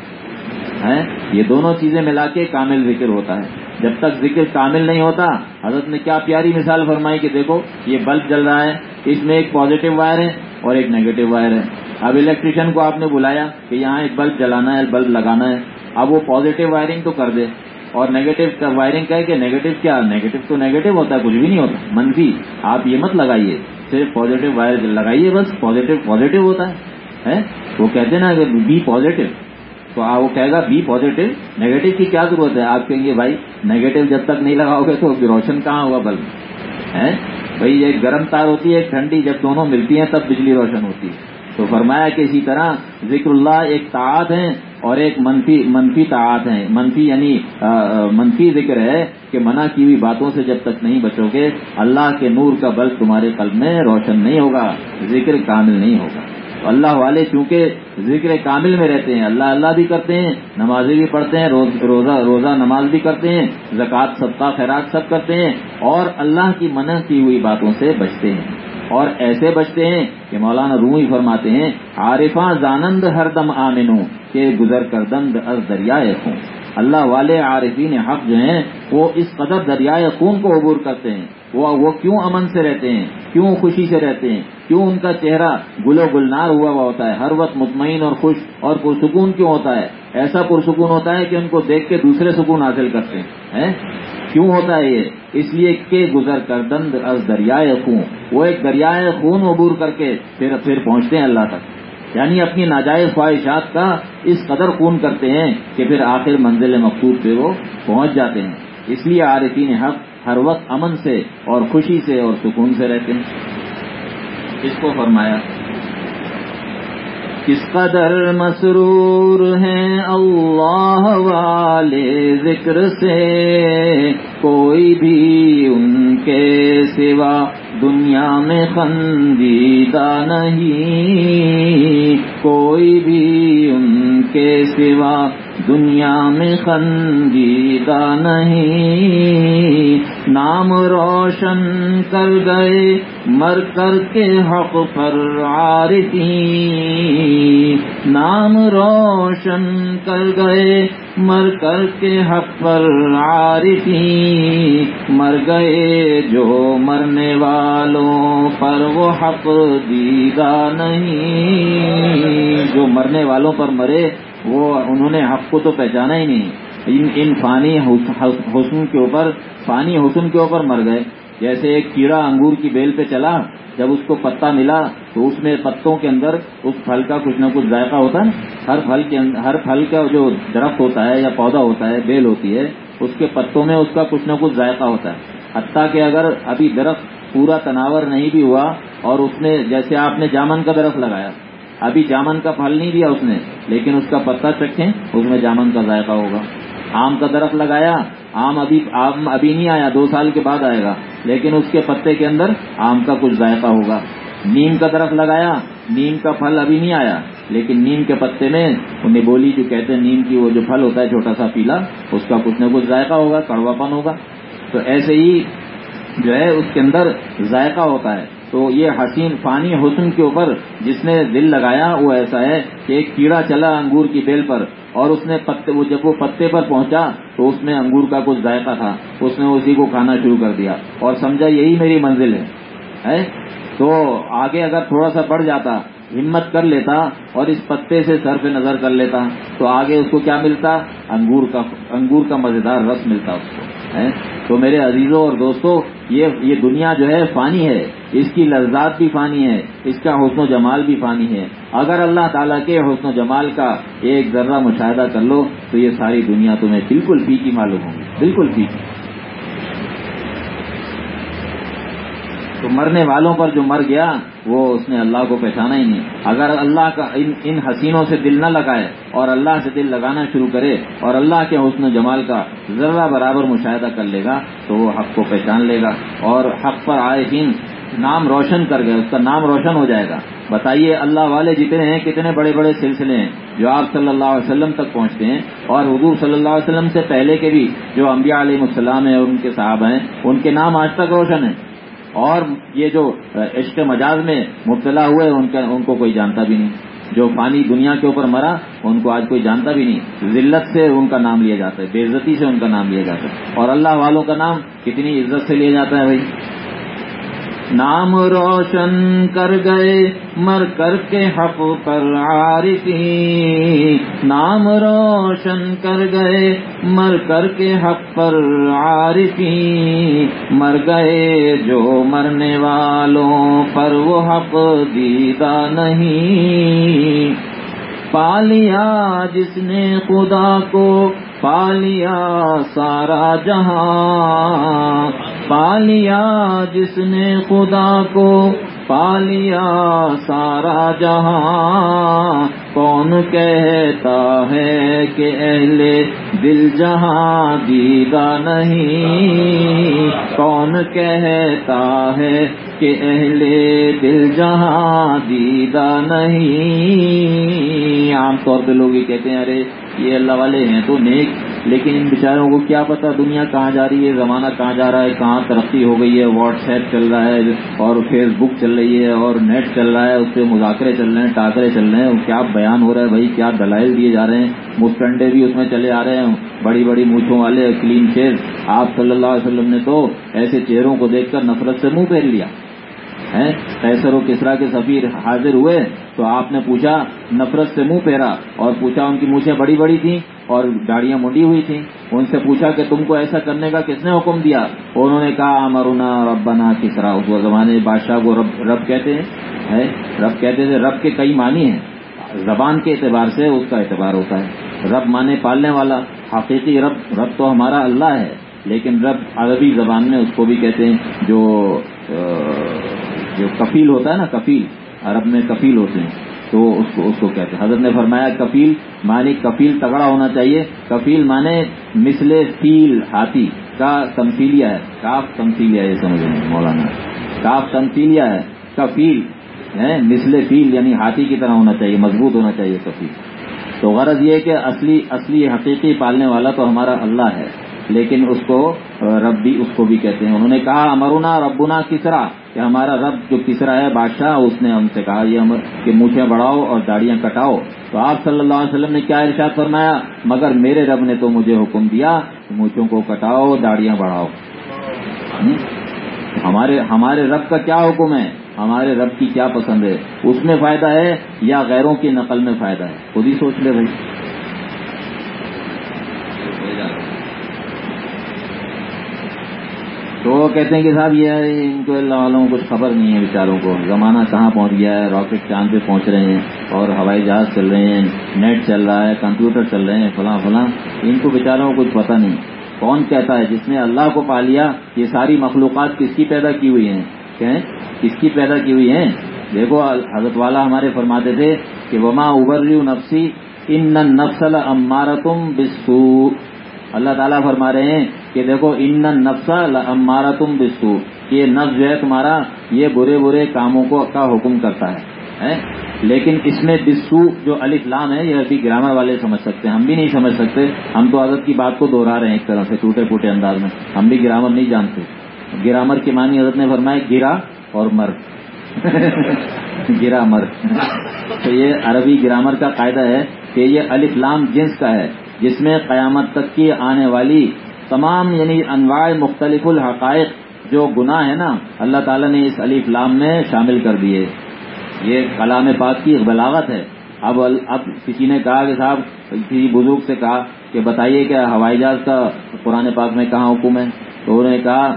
ہے یہ دونوں چیزیں ملا کے کامل ذکر ہوتا ہے۔ جب تک ذکر کامل نہیں ہوتا، حضرت نے کیا پیاری مثال فرمائی کہ دیکھو، یہ بلب جل رہا ہے، اس میں ایک پازیٹو وائر ہے اور ایک نیگیٹو وائر ہے۔ اب الیکٹریشین کو آپ نے بلایا کہ یہاں ایک بلب جلانا ہے، بلب لگانا ہے۔ اب وہ پازیٹو وائرنگ تو کر دے۔ اور نیگیٹو وائرنگ کا ہے کہ نیگیٹو کیا؟ نیگیٹو تو نیگیٹو ہوتا ہے، کچھ بھی نہیں ہوتا۔ منفی، آپ یہ مت لگائیے۔ صرف پازیٹو وائر لگائیے بس پازیٹو پازیٹو ہوتا ہے وہ کہتے ہیں نا بی پازیٹو تو وہ کہے گا بی پازیٹو نیگیٹو کی کیا ضرورت ہے؟ آپ کہیں گے بھائی نیگیٹو جب تک نہیں لگاؤ گے تو روشن کہاں ہوگا بلب؟ ہے بھائی ایک گرم تار ہوتی ہے، ایک ٹھنڈی، جب دونوں ملتی ہیں تب بجلی روشن ہوتی ہے۔ تو فرمایا کہ اسی طرح ذکر اللہ ایک تعات ہے اور ایک منفی منفی تعات ہے منفی یعنی منفی ذکر ہے کہ منع کی ہوئی باتوں سے جب تک نہیں بچو گے، اللہ کے نور کا بلب تمہارے قلب میں روشن نہیں ہوگا، ذکر کامل نہیں ہوگا۔ اللہ والے چونکہ ذکر کامل میں رہتے ہیں، اللہ اللہ بھی کرتے ہیں، نمازیں بھی پڑھتے ہیں روزہ روزہ نماز بھی کرتے ہیں، زکوٰۃ سب کا خیرات سب کرتے ہیں اور اللہ کی منع کی ہوئی باتوں سے بچتے ہیں۔ اور ایسے بچتے ہیں کہ مولانا روئی فرماتے ہیں، عارفاں زانند ہر دم آمنوں، کہ گزر کر دند از دریائے خون۔ اللہ والے عارفین حق جو ہیں، وہ اس قدر دریائے خون کو عبور کرتے ہیں۔ وہ وہ کیوں امن سے رہتے ہیں؟ کیوں خوشی سے رہتے ہیں؟ کیوں ان کا چہرہ گل و گلنار ہوا ہوا ہوتا ہے؟ ہر وقت مطمئن اور خوش اور پرسکون کیوں ہوتا ہے؟ ایسا پرسکون ہوتا ہے کہ ان کو دیکھ کے دوسرے سکون حاصل کرتے ہیں کیوں ہوتا ہے یہ؟ اس لیے کہ گزر کر دند از دریائے خون، وہ ایک دریائے خون عبور کر کے پھر پھر پہنچتے ہیں اللہ تک۔ یعنی اپنی ناجائز خواہشات کا اس قدر خون کرتے ہیں کہ پھر آخر منزل مقصود پہ وہ پہنچ جاتے ہیں۔ اس لیے عارفین حق ہر وقت امن سے اور خوشی سے اور سکون سے رہتے ہیں۔ اس کو فرمایا، کس قدر مسرور ہیں اللہ والے ذکر سے، کوئی بھی ان کے سوا دنیا میں خندیدہ نہیں۔ کوئی بھی ان کے سوا دنیا میں خندیدہ نہیں۔ نام روشن کر گئے، مر کر کے حق پر عارفی نام روشن کر گئے، مر کر کے حق پر عارفی مر گئے جو مرنے والوں پر وہ حق دیدہ نہیں۔ جو مرنے والوں پر مرے وہ انہوں نے حق کو تو پہچانا ہی نہیں۔ ان ان فانی حسن کے اوپر فانی حسن کے اوپر مر گئے۔ جیسے ایک کیڑا انگور کی بیل پہ چلا، جب اس کو پتا ملا تو اس میں پتوں کے اندر اس پھل کا کچھ نہ کچھ ذائقہ ہوتا ہے ہر پھل کے ہر پھل کا جو درخت ہوتا ہے یا پودا ہوتا ہے، بیل ہوتی ہے، اس کے پتوں میں اس کا کچھ نہ کچھ ذائقہ ہوتا ہے۔ حتیٰ کہ اگر ابھی درخت پورا تناور نہیں بھی ہوا اور اس نے جیسے آپ نے جامن کا درخت لگایا ابھی جامن کا پھل نہیں دیا اس نے، لیکن اس کا پتا چکھیں اس میں جامن کا ذائقہ ہوگا۔ آم کا درخت لگایا، آم ابھی آم ابھی نہیں آیا، دو سال کے بعد آئے گا۔ لیکن اس کے پتے کے اندر آم کا کچھ ذائقہ ہوگا۔ نیم کا درخت لگایا، نیم کا پھل ابھی نہیں آیا۔ لیکن نیم کے پتے میں انہیں بولی، جو کہتے ہیں نیم کی وہ جو پھل ہوتا ہے، چھوٹا سا پیلا، اس کا کچھ نہ کچھ ذائقہ ہوگا کڑوا پن ہوگا۔ تو ایسے ہی جو ہے، اس کے اندر ذائقہ ہوتا ہے۔ تو یہ حسین فانی حسن کے اوپر جس نے دل لگایا وہ ایسا ہے کہ ایک کیڑا چلا انگور کی بیل پر اور اس نے پتے وہ جب وہ پتے پر پہنچا تو اس میں انگور کا کچھ ذائقہ تھا، اس نے اسی کو کھانا شروع کر دیا۔ اور سمجھا یہی میری منزل ہے تو آگے اگر تھوڑا سا بڑھ جاتا، ہمت کر لیتا اور اس پتے سے سر پہ نظر کر لیتا، تو آگے اس کو کیا ملتا؟ انگور کا انگور کا مزیدار رس ملتا اس کو۔ تو میرے عزیزوں اور دوستوں، یہ یہ دنیا جو ہے فانی ہے، اس کی لذات بھی فانی ہے، اس کا حسن و جمال بھی فانی ہے۔ اگر اللہ تعالیٰ کے حسن و جمال کا ایک ذرہ مشاہدہ کر لو، تو یہ ساری دنیا تمہیں بالکل پھیکی معلوم ہوگی بالکل پھیکی۔ تو مرنے والوں پر جو مر گیا، وہ اس نے اللہ کو پہچانا ہی نہیں۔ اگر اللہ کا ان ان حسینوں سے دل نہ لگائے اور اللہ سے دل لگانا شروع کرے اور اللہ کے حسن و جمال کا ذرہ برابر مشاہدہ کر لے گا، تو وہ حق کو پہچان لے گا اور حق پر آئے دن نام روشن کر گئے، اس کا نام روشن ہو جائے گا۔ بتائیے، اللہ والے جتنے ہیں، کتنے بڑے بڑے سلسلے ہیں جو آپ صلی اللہ علیہ وسلم تک پہنچتے ہیں؟ اور حضور صلی اللہ علیہ وسلم سے پہلے کے بھی جو انبیاء علیہ السلام ہیں اور ان کے صاحب ہیں، ان کے نام آج تک روشن ہیں۔ اور یہ جو عشق مجاز میں مبتلا ہوئے، ان کا، ان کو کوئی جانتا بھی نہیں۔ جو پانی دنیا کے اوپر مرا، ان کو آج کوئی جانتا بھی نہیں۔ ذلت سے ان کا نام لیا جاتا ہے، بے عزتی سے ان کا نام لیا جاتا ہے۔ اور اللہ والوں کا نام کتنی عزت سے لیا جاتا ہے بھائی۔ نام روشن کر گئے، مر کر کے حق پر عارفی۔ نام روشن کر گئے، مر کر کے حق پر عارفی۔ مر گئے جو مرنے والوں پر وہ حق دیدہ نہیں۔ پالیا جس نے خدا کو پالیا سارا جہاں پالیا جس نے خدا کو پالیا سارا جہاں۔ کون کہتا ہے کہ اہل دل جہاں دیدہ نہیں۔ کون کہتا ہے کہ اہل دل جہاں دیدہ نہیں۔ عام طور پہ لوگ یہ کہتے ہیں، ارے یہ اللہ والے ہیں تو نیک۔ لیکن ان بیچاروں کو کیا پتا دنیا کہاں جا رہی ہے، زمانہ کہاں جا رہا ہے، کہاں ترقی ہو گئی ہے، واٹس ایپ چل رہا ہے اور فیس بک چل رہی ہے اور نیٹ چل رہا ہے، اس پہ مذاکرے چل رہے ہیں، ٹاکرے چل رہے ہیں کیا بیان ہو رہا ہے بھائی، کیا دلائل دیے جا رہے ہیں؟ مسٹنڈے بھی اس میں چلے آ رہے ہیں، بڑی بڑی مونچھوں والے کلین چیز آپ صلی اللہ علیہ وسلم نے تو ایسے چہروں کو دیکھ کر نفرت سے منہ پھیر لیا۔ کیسر و کسرا کے سفیر حاضر ہوئے، تو آپ نے پوچھا، نفرت سے منہ پھیرا، اور پوچھا ان کی مونچھیں بڑی بڑی تھیں، اور گاڑیاں منڈی ہوئی تھیں۔ ان سے پوچھا کہ تم کو ایسا کرنے کا کس نے حکم دیا؟ انہوں نے کہا امرونا ربنا کسرا۔ اس زمانے بادشاہ کو رب رب کہتے ہیں رب کہتے تھے رب کے کئی معنی ہیں۔ زبان کے اعتبار سے اس کا اعتبار ہوتا ہے۔ رب مانے پالنے والا، حقیقی رب رب تو ہمارا اللہ ہے، لیکن رب عربی زبان میں اس کو بھی کہتے ہیں، جو جو کفیل ہوتا ہے نا، کفیل، عرب میں کفیل ہوتے ہیں، تو اس کو اس کو کہتے ہیں۔ حضرت نے فرمایا، کفیل مانے کفیل تگڑا ہونا چاہیے۔ کفیل مانے مثل فیل ہاتھی۔ کا تمثیلیہ ہے۔ کاف تمثیلیہ یہ سمجھ مولانا۔ کاف تمثیلیہ ہے، کفیل ہے مثل فیل یعنی ہاتھی کی طرح ہونا چاہیے، مضبوط ہونا چاہیے کفیل۔ تو غرض یہ کہ اصلی اصلی حقیقی پالنے والا تو ہمارا اللہ ہے، لیکن اس کو رب بھی، اس کو بھی کہتے ہیں۔ انہوں نے کہا امرونا ربنا کسرا۔ کہ ہمارا رب جو کسرا ہے بادشاہ، اس نے ہم سے کہا، یہ کہ مونچھیں بڑھاؤ اور داڑیاں کٹاؤ۔ تو آپ صلی اللہ علیہ وسلم نے کیا ارشاد فرمایا؟ مگر میرے رب نے تو مجھے حکم دیا مونچھوں کو کٹاؤ، داڑیاں بڑھاؤ۔ ہمارے ہمارے رب کا کیا حکم ہے؟ ہمارے رب کی کیا پسند ہے؟ اس میں فائدہ ہے یا غیروں کی نقل میں فائدہ ہے؟ خود ہی سوچ لے بھائی تو وہ کہتے ہیں کہ صاحب یہ ان کو اللہ والوں کو کچھ خبر نہیں ہے بیچاروں کو۔ زمانہ کہاں پہنچ گیا ہے؟ راکٹ چاند پہ پہنچ رہے ہیں اور ہوائی جہاز چل رہے ہیں، نیٹ چل رہا ہے، کمپیوٹر چل رہے ہیں، فلاں فلاں۔ ان کو بیچاروں کو کچھ پتہ نہیں۔ کون کہتا ہے؟ جس نے اللہ کو پا لیا، یہ ساری مخلوقات کس کی پیدا کی ہوئی ہیں؟ کہ کس کی پیدا کی ہوئی ہیں؟ دیکھو، حضرت والا ہمارے فرماتے تھے کہ وما ابر نفسی ان نفسل امارتم بسو اللہ تعالیٰ فرما رہے ہیں کہ دیکھو ان نفسا امارا تم بسو یہ نفس جو ہے تمہارا، یہ برے برے کاموں کو کا حکم کرتا ہے لیکن اس میں بسو جو لام ہے، یہ ابھی گرامر والے سمجھ سکتے ہیں۔ ہم بھی نہیں سمجھ سکتے۔ ہم تو حضرت کی بات کو دوہرا رہے ہیں ایک طرح سے، ٹوٹے پھوٹے انداز میں۔ ہم بھی گرامر نہیں جانتے۔ گرامر کی مانی حضرت نے فرمایا گرا اور مر۔ گرا مر۔ تو یہ عربی گرامر کا قاعدہ ہے کہ یہ لام جنس کا ہے، جس میں قیامت تک کی آنے والی تمام یعنی انواع مختلف الحقائق جو گناہ ہے نا، اللہ تعالیٰ نے اس علی فلام میں شامل کر دیے۔ یہ کلام پاک کی بلاغت ہے۔ اب اب کسی نے کہا کہ صاحب، کسی بزرگ سے کہا کہ بتائیے کہ ہوائی جہاز کا قرآن پاک میں کہاں حکم ہے؟ تو انہوں نے کہا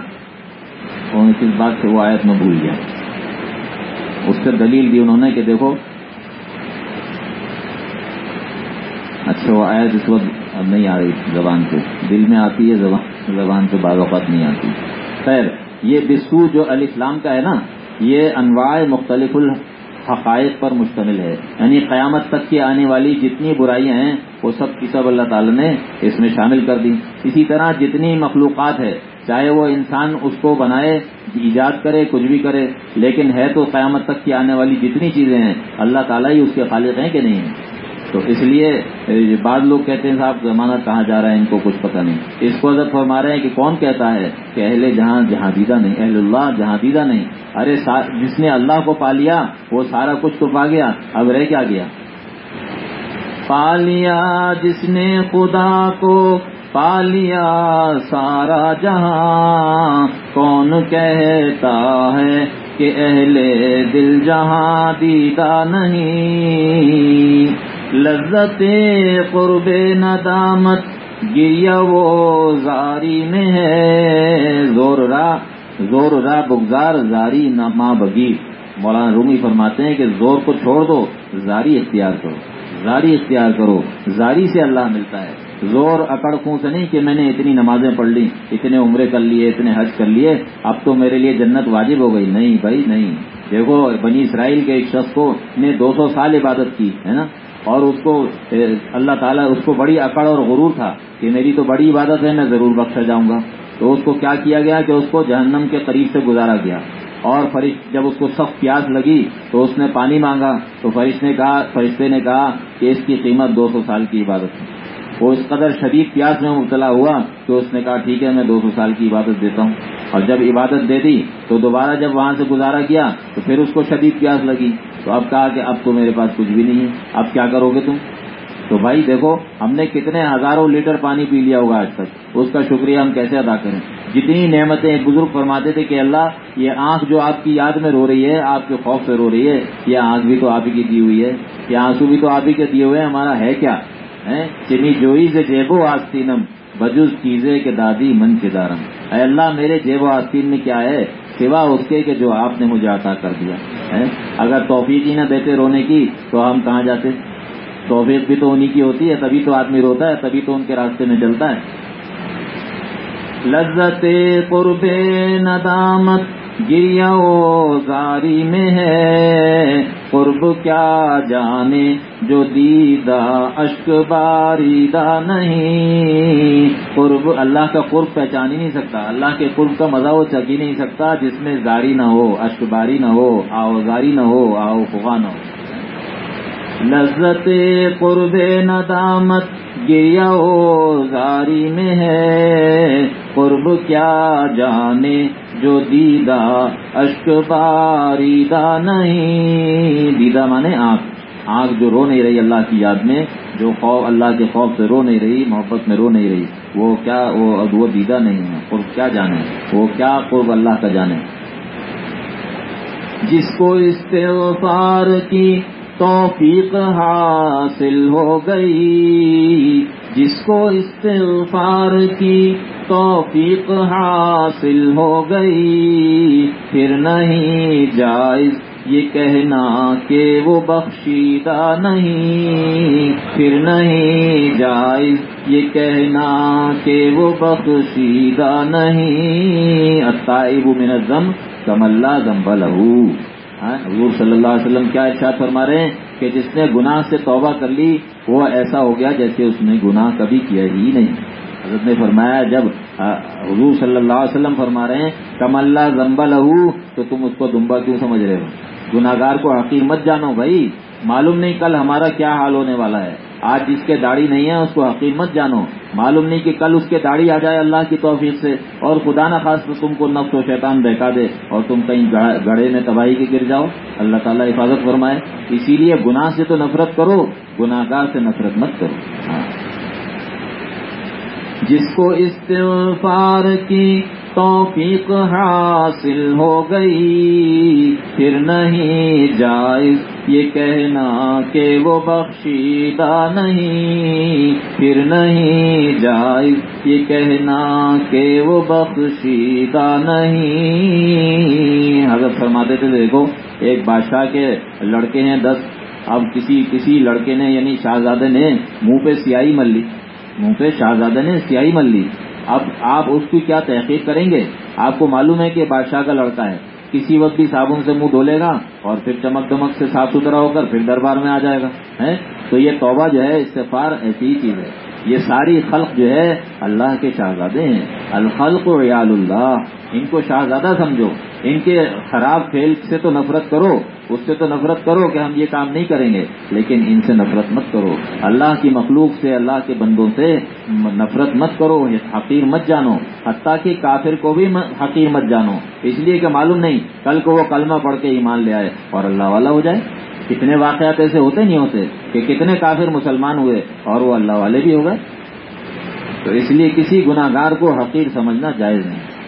کس بات سے وہ آیت میں بھول گیا۔ اس سے دلیل دی انہوں نے کہ دیکھو اچھا وہ آیت اس وقت نہیں آ رہی زبان سے دل میں آتی ہے، زبان زبان سے بعض اوقات نہیں آتی۔ خیر، یہ بسو جو علی اسلام کا ہے نا، یہ انواع مختلف الحقائق پر مشتمل ہے۔ یعنی قیامت تک کی آنے والی جتنی برائیاں ہیں، وہ سب کی سب اللہ تعالی نے اس میں شامل کر دی۔ اسی طرح جتنی مخلوقات ہے، چاہے وہ انسان اس کو بنائے، ایجاد کرے، کچھ بھی کرے، لیکن ہے تو قیامت تک کی آنے والی جتنی چیزیں ہیں، اللہ تعالیٰ ہی اس کے خالق ہیں کہ نہیں؟ ہیں تو اس لیے بعض لوگ کہتے ہیں صاحب، زمانہ کہاں جا رہا ہے، ان کو کچھ پتہ نہیں۔ اس کو اگر فرما رہے ہیں کہ کون کہتا ہے کہ اہل جہاں جہاں دیدہ نہیں، اہل اللہ جہاں دیدہ نہیں۔ ارے جس نے اللہ کو پا لیا، وہ سارا کچھ تو پا گیا، اب رہ کیا گیا؟ پا لیا جس نے خدا کو، پا لیا سارا جہاں۔ کون کہتا ہے کہ اہل دل جہاں دیدہ نہیں؟ لذت قرب ندامت، گریا وہ زاری میں ہے۔ زور را زور را بگزار، زاری ماں بگی۔ مولانا رومی فرماتے ہیں کہ زور کو چھوڑ دو، زاری اختیار کرو۔ زاری اختیار کرو، زاری سے اللہ ملتا ہے۔ زور اکڑ خوں سے نہیں کہ میں نے اتنی نمازیں پڑھ لی اتنے عمرے کر لیے، اتنے حج کر لیے، اب تو میرے لیے جنت واجب ہو گئی۔ نہیں بھائی، نہیں۔ دیکھو، بنی اسرائیل کے ایک شخص کو نے دو سو سال عبادت کی، ہے نا؟ اور اس کو اللہ تعالیٰ اس کو بڑی اکڑ اور غرور تھا کہ میری تو بڑی عبادت ہے، میں ضرور بخشا جاؤں گا۔ تو اس کو کیا کیا گیا کہ اس کو جہنم کے قریب سے گزارا گیا۔ اور فرشت جب اس کو سخت پیاس لگی تو اس نے پانی مانگا تو فرش نے کہا، فرشتے نے کہا کہ اس کی قیمت دو سو سال کی عبادت ہے۔ وہ اس قدر شدید پیاس میں مبتلا ہوا کہ اس نے کہا، ٹھیک ہے، میں دو سو سال کی عبادت دیتا ہوں۔ اور جب عبادت دے دی تو دوبارہ جب وہاں سے گزارا کیا تو پھر اس کو شدید پیاس لگی۔ تو اب کہا کہ اب تو میرے پاس کچھ بھی نہیں ہے۔ اب کیا کرو گے تم؟ تو بھائی دیکھو، ہم نے کتنے ہزاروں لیٹر پانی پی لیا ہوگا آج تک۔ اس کا شکریہ ہم کیسے ادا کریں؟ جتنی نعمتیں بزرگ فرماتے تھے کہ اللہ، یہ آنکھ جو آپ کی یاد میں رو رہی ہے، آپ کے خوف سے رو رہی ہے، یہ آنکھ بھی تو آپ ہی کی دی ہوئی ہے۔ یہ آنسو بھی تو آپ ہی کے دیے ہوئے ہیں، ہمارا ہے کیا؟ چنی جوئی سے جیبو آستینم، بجز چیزیں کے دادی من کے دارم۔ اے اللہ، میرے جیب و آستین میں کیا ہے؟ سوا اس کے کہ جو آپ نے مجھے عطا کر دیا اگر توفیق ہی نہ دیتے رونے کی، تو ہم کہاں جاتے؟ توفیق بھی تو انہیں کی ہوتی ہے، تبھی تو آدمی روتا ہے، تبھی تو ان کے راستے میں چلتا ہے۔ لذت قرب ندامت گریا زاری میں ہے۔ قرب کیا جانے جو دیدہ اشک باریدہ نہیں۔ قرب اللہ کا قرب پہچان ہی نہیں سکتا۔ اللہ کے قرب کا مزہ وہ چک ہی نہیں سکتا جس میں زاری نہ ہو اشک باری نہ ہو آؤ زاری نہ ہو آؤ فغا نہ ہو۔ لذت قرب ندامت گریا زاری میں ہے۔ قرب کیا جانے جو دیدہ اشک باریدہ نہیں۔ دیدہ مانے آنکھ۔ آنکھ جو رو نہیں رہی اللہ کی یاد میں، جو خوف، اللہ کے خوف سے رو نہیں رہی، محبت میں رو نہیں رہی۔ وہ کیا وہ دیدہ نہیں ہے۔ قرب کیا جانے؟ وہ کیا قرب اللہ کا جانے؟ جس کو استغفار کی توفیق حاصل ہو گئی۔ جس کو استغفار کی توفیق حاصل ہو گئی، پھر نہیں جائز یہ کہنا کہ وہ بخشیدہ نہیں۔ پھر نہیں جائز یہ کہنا کہ وہ بخشیدہ نہیں۔ اتائب من الزم کم اللہ زمب لہو۔ ہاں، حضور صلی اللہ علیہ وسلم کیا ارشاد فرما رہے ہیں کہ جس نے گناہ سے توبہ کر لی، وہ ایسا ہو گیا جیسے اس نے گناہ کبھی کیا ہی نہیں۔ حضرت نے فرمایا، جب حضور صلی اللہ علیہ وسلم فرما رہے ہیں، کم اللہ زمبا لہو، تو تم اس کو دمبا کیوں سمجھ رہے ہو؟ گناگار کو حقیر مت جانو بھائی، معلوم نہیں کل ہمارا کیا حال ہونے والا ہے۔ آج جس کے داڑھی نہیں ہے اس کو حقیق مت جانو۔ معلوم نہیں کہ کل اس کے داڑھی آ جائے اللہ کی توفیق سے۔ اور خدا نہ خاص تم کو نفس و شیطان بہکا دے۔ اور تم کہیں گڑھے میں تباہی کے گر جاؤ۔ اللہ تعالیٰ حفاظت فرمائے۔ اسی لیے گناہ سے تو نفرت کرو گناگار سے نفرت مت کرو۔ ہاں۔ جس کو استغفار کی توفیق حاصل ہو گئی۔ پھر نہیں جائز یہ کہنا کہ وہ بخشیدہ نہیں۔ پھر نہیں جائز یہ کہنا کہ وہ بخشیدہ نہیں۔ حضرت فرماتے تھے، دیکھو، ایک بادشاہ کے لڑکے ہیں دس۔ اب کسی کسی لڑکے نے یعنی شہزادے نے منہ پہ سیاہی مل لی۔ منہ پہ شہزادہ نے سیاہی مل لی۔ اب آپ اس کی کیا تحقیق کریں گے؟ آپ کو معلوم ہے کہ بادشاہ کا لڑکا ہے۔ کسی وقت بھی صابن سے منہ دھولے گا اور پھر چمک دمک سے صاف ستھرا ہو کر پھر دربار میں آ جائے گا تو یہ توبہ جو ہے استفار ایسی ہی چیز ہے۔ یہ ساری خلق جو ہے اللہ کے شہزادے ہیں۔ الخلق و ریال اللہ ان کو شہزادہ سمجھو، ان کے خراب فیل سے تو نفرت کرو، اس سے تو نفرت کرو کہ ہم یہ کام نہیں کریں گے، لیکن ان سے نفرت مت کرو۔ اللہ کی مخلوق سے، اللہ کے بندوں سے نفرت مت کرو حقیر مت جانو، حتیٰ کہ کافر کو بھی حقیر مت جانو۔ اس لیے کہ معلوم نہیں، کل کو وہ کلمہ پڑھ کے ایمان لے آئے اور اللہ والا ہو جائے۔ کتنے واقعات ایسے ہوتے نہیں ہوتے کہ کتنے کافر مسلمان ہوئے اور وہ اللہ والے بھی ہو گئے۔ تو اس لیے کسی گناگار کو حقیر سمجھنا جائز نہیں۔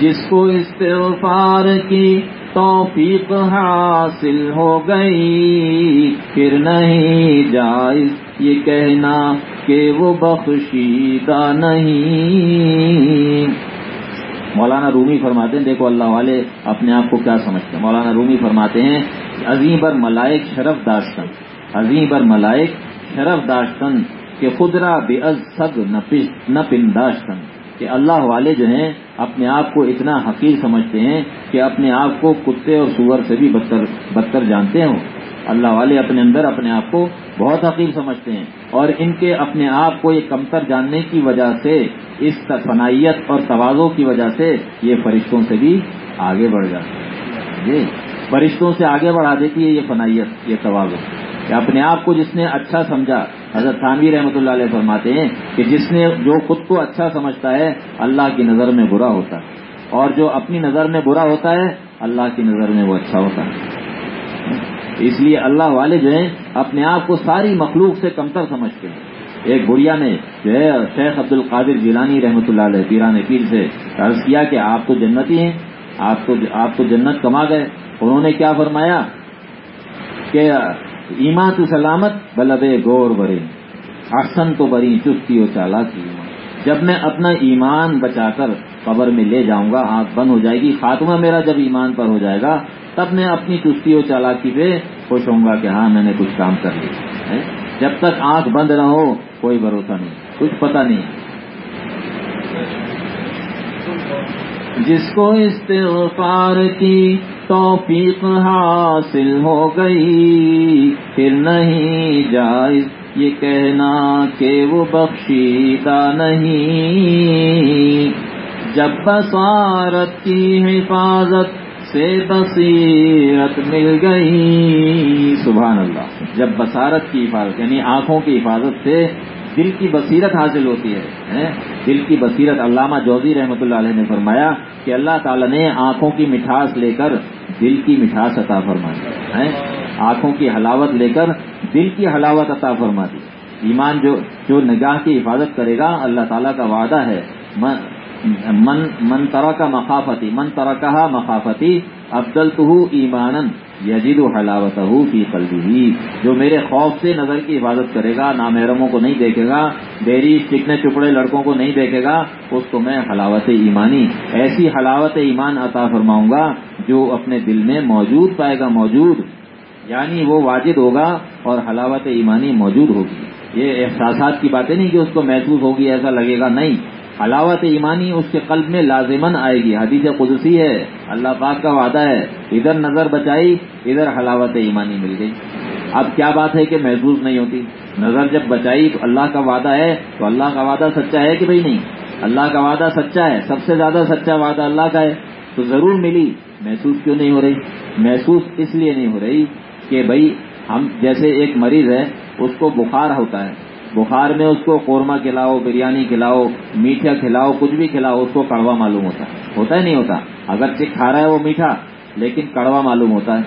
جس کو استغفار کی توفیق حاصل ہو گئی، پھر نہیں جائز۔ یہ کہنا کہ وہ بخشیدہ نہیں۔ مولانا رومی فرماتے ہیں، دیکھو اللہ والے اپنے آپ کو کیا سمجھتے ہیں۔ مولانا رومی فرماتے ہیں، عظیم بر ملائک شرف داشتن۔ عظیم بر ملائک شرف داشتن۔ کہ خدرا بے از سگ نہ پنداشتن کہ اللہ والے جو ہیں اپنے آپ کو اتنا حقیر سمجھتے ہیں کہ اپنے آپ کو کتے اور سور سے بھی بدتر بدتر جانتے ہوں۔ اللہ والے اپنے اندر اپنے آپ کو بہت حقیر سمجھتے ہیں اور ان کے اپنے آپ کو یہ کمتر جاننے کی وجہ سے، اس فنائیت اور توازوں کی وجہ سے یہ فرشتوں سے بھی آگے بڑھ جاتے ہیں۔ جی فرشتوں سے آگے بڑھا دیتی ہے یہ فنائیت یہ توازو کہ اپنے آپ کو جس نے اچھا سمجھا حضرت خانوی رحمۃ اللہ علیہ فرماتے ہیں کہ جس نے جو خود کو اچھا سمجھتا ہے، اللہ کی نظر میں برا ہوتا ہے۔ اور جو اپنی نظر میں برا ہوتا ہے، اللہ کی نظر میں وہ اچھا ہوتا ہے۔ اس لیے اللہ والے جو ہیں، اپنے آپ کو ساری مخلوق سے کمتر سمجھتے ہیں۔ ایک گڑیا نے جو ہے، شیخ عبد القادر جیلانی رحمۃ اللہ علیہ پیران پیر سے عرض کیا کہ آپ تو جنتی ہیں، آپ تو آپ تو جنت کما گئے۔ انہوں نے کیا فرمایا؟ کہ ایمان تو سلامت بلب گور بری احسن تو بری چستی و چالا کی جب میں اپنا ایمان بچا کر قبر میں لے جاؤں گا، آنکھ بند ہو جائے گی، خاتمہ میرا جب ایمان پر ہو جائے گا، تب میں اپنی چستی و چالاکی پہ خوش ہوں گا کہ ہاں میں نے کچھ کام کر لیا۔ جب تک آنکھ بند نہ ہو، کوئی بھروسہ نہیں، کچھ پتہ نہیں۔ جس کو استغفار کی توفیق حاصل ہو گئی۔ پھر نہیں جائز یہ کہنا کہ وہ بخشیدہ نہیں۔ جب بصارت کی حفاظت سے بصیرت مل گئی۔ سبحان اللہ۔ جب بصارت کی حفاظت یعنی آنکھوں کی حفاظت سے دل کی بصیرت حاصل ہوتی ہے دل کی بصیرت، علامہ جوزی رحمۃ اللہ علیہ نے فرمایا کہ اللہ تعالیٰ نے آنکھوں کی مٹھاس لے کر دل کی مٹھاس عطا فرما دی آنکھوں کی حلاوت لے کر دل کی حلاوت عطا فرما دی ایمان جو جو نگاہ کی حفاظت کرے گا، اللہ تعالیٰ کا وعدہ ہے من من طرح کا مخافتی، من طرح کہا مخافتی افضل تو ایمان یزید و حلاوت کی قلبی جو میرے خوف سے نظر کی حفاظت کرے گا، نامحرموں کو نہیں دیکھے گا بیری چکنے چپڑے لڑکوں کو نہیں دیکھے گا، اس کو میں حلاوت ایمانی، ایسی حلاوت ایمان عطا فرماؤں گا جو اپنے دل میں موجود پائے گا، موجود یعنی وہ واجد ہوگا اور حلاوت ایمانی موجود ہوگی۔ یہ احساسات کی باتیں نہیں کہ اس کو محسوس ہوگی، ایسا لگے گا، نہیں۔ حلاوت ایمانی اس کے قلب میں لازمن آئے گی۔ حدیث قدسی ہے۔ اللہ پاک کا وعدہ ہے۔ ادھر نظر بچائی، ادھر حلاوت ایمانی مل گئی۔ اب کیا بات ہے کہ محسوس نہیں ہوتی؟ نظر جب بچائی تو اللہ کا وعدہ ہے، تو اللہ کا وعدہ سچا ہے کہ بھائی نہیں؟ اللہ کا وعدہ سچا ہے، سب سے زیادہ سچا وعدہ اللہ کا ہے۔ تو ضرور ملی۔ محسوس کیوں نہیں ہو رہی؟ محسوس اس لیے نہیں ہو رہی کہ بھائی ہم جیسے ایک مریض ہے، اس کو بخار ہوتا ہے۔ بخار میں اس کو قورمہ کھلاؤ، بریانی کھلاؤ، میٹھا کھلاؤ، کچھ بھی کھلاؤ، اس کو کڑوا معلوم ہوتا ہے۔ ہوتا ہی نہیں ہوتا؟ اگر چیک کھا رہا ہے وہ میٹھا، لیکن کڑوا معلوم ہوتا ہے۔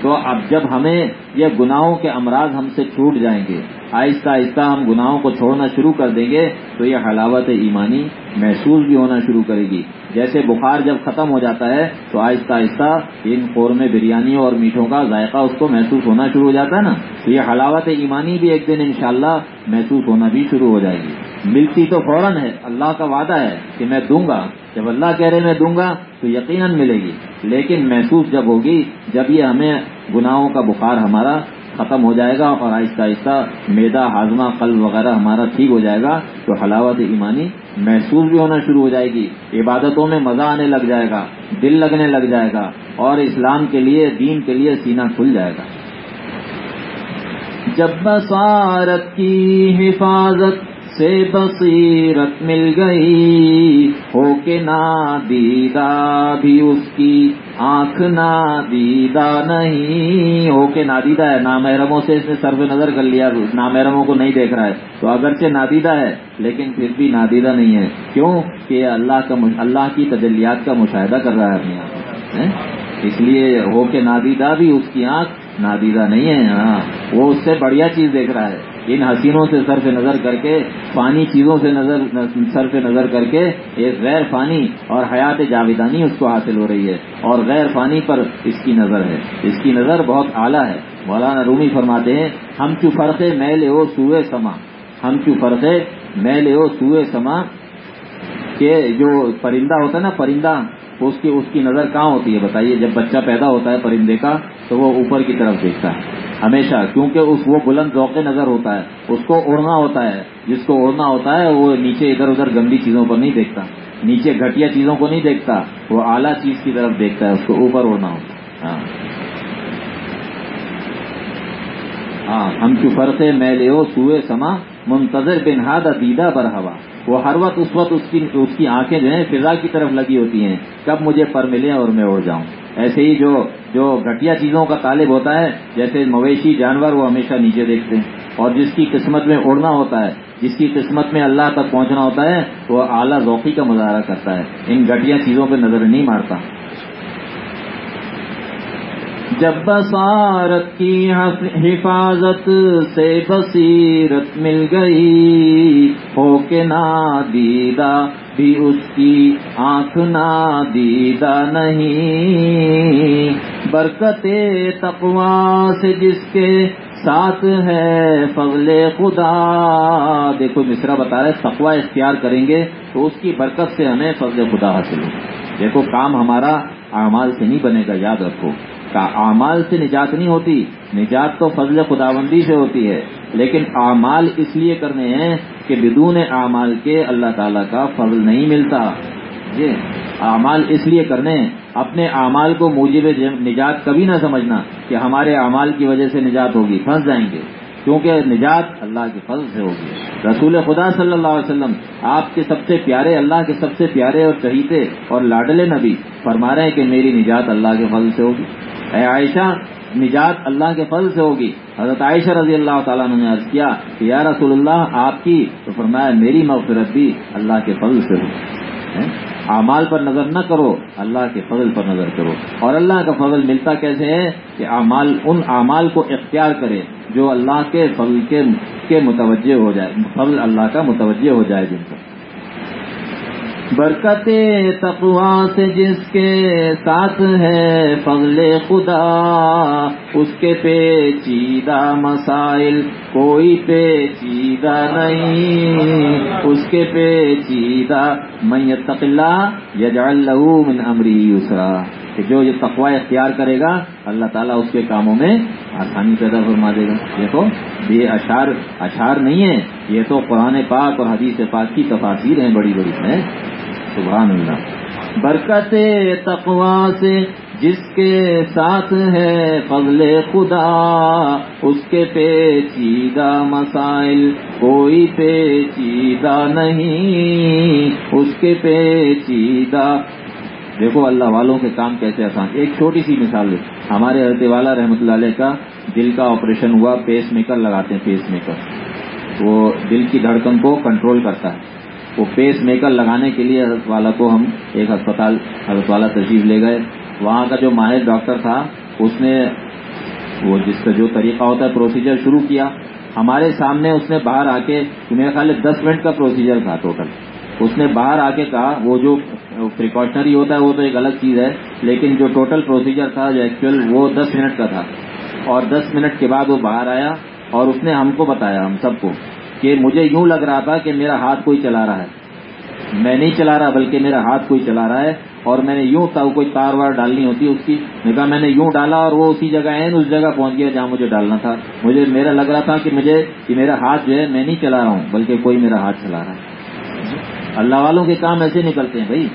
تو اب جب ہمیں یہ گناہوں کے امراض ہم سے چھوٹ جائیں گے۔ آہستہ آہستہ ہم گناہوں کو چھوڑنا شروع کر دیں گے تو یہ حلاوت ایمانی محسوس بھی ہونا شروع کرے گی۔ جیسے بخار جب ختم ہو جاتا ہے تو آہستہ آہستہ ان قورمے بریانی اور میٹھوں کا ذائقہ اس کو محسوس ہونا شروع ہو جاتا ہے نا۔ تو یہ حلاوت ایمانی بھی ایک دن انشاءاللہ محسوس ہونا بھی شروع ہو جائے گی۔ ملتی تو فوراً ہے، اللہ کا وعدہ ہے کہ میں دوں گا۔ جب اللہ کہہ رہے میں دوں گا تو یقیناً ملے گی۔ لیکن محسوس جب ہوگی، جب یہ ہمیں گناہوں کا بخار ہمارا ختم ہو جائے گا اور آہستہ آہستہ میدا، ہاضمہ، قلب وغیرہ ہمارا ٹھیک ہو جائے گا، تو حلاوت ایمانی محسوس بھی ہونا شروع ہو جائے گی۔ عبادتوں میں مزہ آنے لگ جائے گا، دل لگنے لگ جائے گا اور اسلام کے لیے، دین کے لیے سینہ کھل جائے گا۔ جب بسارت کی حفاظت سے بصیرت مل گئی۔ ہو کے نادیدہ بھی اس کی آنکھ نادیدہ نہیں۔ ہو کے نادیدہ ہے نامحرموں سے اس نے سرف نظر کر لیا نامحرموں کو نہیں دیکھ رہا ہے۔ تو اگرچہ نادیدہ ہے، لیکن پھر بھی نادیدہ نہیں ہے۔ کیوں؟ کہ اللہ کا اللہ کی تجلیات کا مشاہدہ کر رہا ہے اپنی آنکھ اس لیے ہو کے نادیدہ بھی اس کی آنکھ نادیدہ نہیں ہے۔ ہاں وہ اس سے بڑھیا چیز دیکھ رہا ہے۔ ان حسینوں سے صرف نظر کر کے، فانی چیزوں سے نظر صرف نظر کر کے ایک غیر فانی اور حیات جاویدانی اس کو حاصل ہو رہی ہے اور غیر فانی پر اس کی نظر ہے۔ اس کی نظر بہت اعلیٰ ہے۔ مولانا رومی فرماتے ہیں، ہم چو فرقے میلے ہو سوئے سما؟ ہم چو فرقے میلے ہو سوئے سما؟ کہ جو پرندہ ہوتا ہے نا، پرندہ اس کی اس کی نظر کہاں ہوتی ہے بتائیے؟ جب بچہ پیدا ہوتا ہے پرندے کا، تو وہ اوپر کی طرف دیکھتا ہے۔ ہمیشہ، کیونکہ اس وہ بلند ذوق نظر ہوتا ہے۔ اس کو اڑنا ہوتا ہے۔ جس کو اڑنا ہوتا ہے، وہ نیچے ادھر ادھر گندی چیزوں پر نہیں دیکھتا۔ نیچے گھٹیا چیزوں کو نہیں دیکھتا، وہ اعلیٰ چیز کی طرف دیکھتا ہے، اس کو اوپر اڑنا ہوتا ہے۔ ہاں۔, ہاں، ہم چپر سے میں لے سوئے سما، منتظر بنہاد دیدہ بر ہوا۔ وہ ہر وقت اس وقت اس کی اس کی آنکھیں جو ہیں فضا کی طرف لگی ہوتی ہیں کب مجھے پر ملے اور میں اڑ جاؤں۔ ایسے ہی جو جو گھٹیا چیزوں کا طالب ہوتا ہے، جیسے مویشی جانور، وہ ہمیشہ نیچے دیکھتے ہیں۔ اور جس کی قسمت میں اڑنا ہوتا ہے، جس کی قسمت میں اللہ تک پہنچنا ہوتا ہے وہ اعلیٰ ذوقی کا مظاہرہ کرتا ہے۔ ان گھٹیا چیزوں پہ نظر نہیں مارتا۔ جب بصارت کی حفاظت سے بصیرت مل گئی، ہو کے دیدہ بھی اس کی آنکھ دیدہ نہیں۔ برکت تقوا سے جس کے ساتھ ہے، فضل خدا۔ دیکھو مصرا بتا رہے تقوا اختیار کریں گے تو اس کی برکت سے ہمیں فضل خدا حاصل ہو دیکھو، کام ہمارا اعمال سے نہیں بنے گا، یاد رکھو۔ اعمال سے نجات نہیں ہوتی۔ نجات تو فضل خداوندی سے ہوتی ہے، لیکن اعمال اس لیے کرنے ہیں کہ بدون اعمال کے اللہ تعالیٰ کا فضل نہیں ملتا۔ جی اعمال اس لیے کرنے ہیں اپنے اعمال کو موجب نجات کبھی نہ سمجھنا کہ ہمارے اعمال کی وجہ سے نجات ہوگی، پھنس جائیں گے۔ کیونکہ نجات اللہ کے فضل سے ہوگی۔ رسول خدا صلی اللہ علیہ وسلم، آپ کے سب سے پیارے اللہ کے سب سے پیارے اور چہیتے اور لاڈلے نبی فرما رہے ہیں کہ میری نجات اللہ کے فضل سے ہوگی۔ اے عائشہ، نجات اللہ کے فضل سے ہوگی۔ حضرت عائشہ رضی اللہ تعالیٰ نے عرض کیا کہ یا رسول اللہ، آپ کی تو فرمایا میری مغفرت بھی اللہ کے فضل سے ہوگی۔ اعمال پر نظر نہ کرو، اللہ کے فضل پر نظر کرو۔ اور اللہ کا فضل ملتا کیسے ہے؟ کہ اعمال، ان اعمال کو اختیار کرے جو اللہ کے فضل کے متوجہ ہو جائے، فضل اللہ کا متوجہ ہو جائے جن کو برکت تقوا سے جس کے ساتھ ہے، فضل خدا، اس کے پیچیدہ مسائل کوئی پیچیدہ نہیں۔ اس کے پیچیدہ میت تقلا یجعل له من امری یسرا۔ کہ جو یہ تقوا اختیار کرے گا، اللہ تعالیٰ اس کے کاموں میں آسانی پیدا فرما دے گا۔ دیکھو یہ اشار اشار نہیں ہے۔ یہ تو قرآن پاک اور حدیث پاک کی تفاصیر ہیں، بڑی بڑی ہیں۔ سبحان اللہ۔ برکت تقوا سے جس کے ساتھ ہے فضل خدا، اس کے پیچیدہ مسائل کوئی پیچیدہ نہیں۔ اس کے پیچیدہ۔ دیکھو اللہ والوں کے کام کیسے آسان۔ ایک چھوٹی سی مثال دے ہمارے حضرت والا رحمۃ اللہ علیہ کا دل کا آپریشن ہوا پیس میکر لگاتے ہیں پیس میکر وہ دل کی دھڑکن کو کنٹرول کرتا ہے۔ وہ پیس میکر لگانے کے لیے حضرت والا کو ہم ایک ہسپتال، حضرت والا تشریف لے گئے۔ وہاں کا جو ماہر ڈاکٹر تھا، اس نے وہ جس کا جو طریقہ ہوتا ہے پروسیجر شروع کیا۔ ہمارے سامنے اس نے باہر آ کے میرے خیال ہے دس منٹ کا پروسیجر تھا ٹوٹل اس نے باہر آ کے کہا، وہ جو پریکاشنری ہوتا ہے، وہ تو ایک الگ چیز ہے، لیکن جو ٹوٹل پروسیجر تھا، جو ایکچوئل وہ دس منٹ کا تھا۔ اور دس منٹ کے بعد وہ باہر آیا اور اس نے ہم کو بتایا، ہم سب کو۔ کہ مجھے یوں لگ رہا تھا کہ میرا ہاتھ کوئی چلا رہا ہے۔ میں نہیں چلا رہا بلکہ میرا ہاتھ کوئی چلا رہا ہے اور میں نے یوں تھا کوئی تار وار ڈالنی ہوتی، اس کی میں کہا میں نے یوں ڈالا اور وہ اسی جگہ ہے اس جگہ پہنچ گیا جہاں مجھے ڈالنا تھا۔ مجھے میرا لگ رہا تھا کہ مجھے کہ میرا ہاتھ جو ہے میں نہیں چلا رہا ہوں، بلکہ کوئی میرا ہاتھ چلا رہا ہے۔ اللہ والوں کے کام ایسے نکلتے ہیں بھائی۔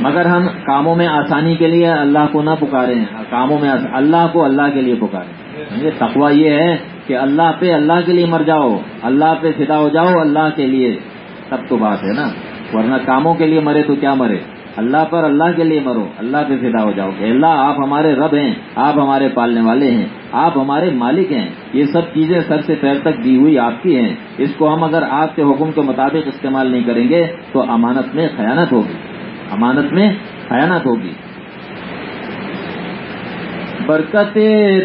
مگر ہم کاموں میں آسانی کے لیے اللہ کو نہ پکارے ہیں، کاموں میں اللہ کو اللہ کے لیے پکارے تقوا یہ ہے کہ اللہ پہ اللہ کے لیے مر جاؤ، اللہ پہ فدا ہو جاؤ، اللہ کے لیے۔ تب تو بات ہے نا۔ ورنہ کاموں کے لیے مرے تو کیا مرے؟ اللہ پر اللہ کے لیے مرو، اللہ پہ فدا ہو جاؤ۔ کہ اللہ، آپ ہمارے رب ہیں، آپ ہمارے پالنے والے ہیں، آپ ہمارے مالک ہیں۔ یہ سب چیزیں سر سے پیر تک دی ہوئی آپ کی ہیں۔ اس کو ہم اگر آپ کے حکم کے مطابق استعمال نہیں کریں گے تو امانت میں خیانت ہوگی۔ امانت میں خیانت ہوگی۔ برکت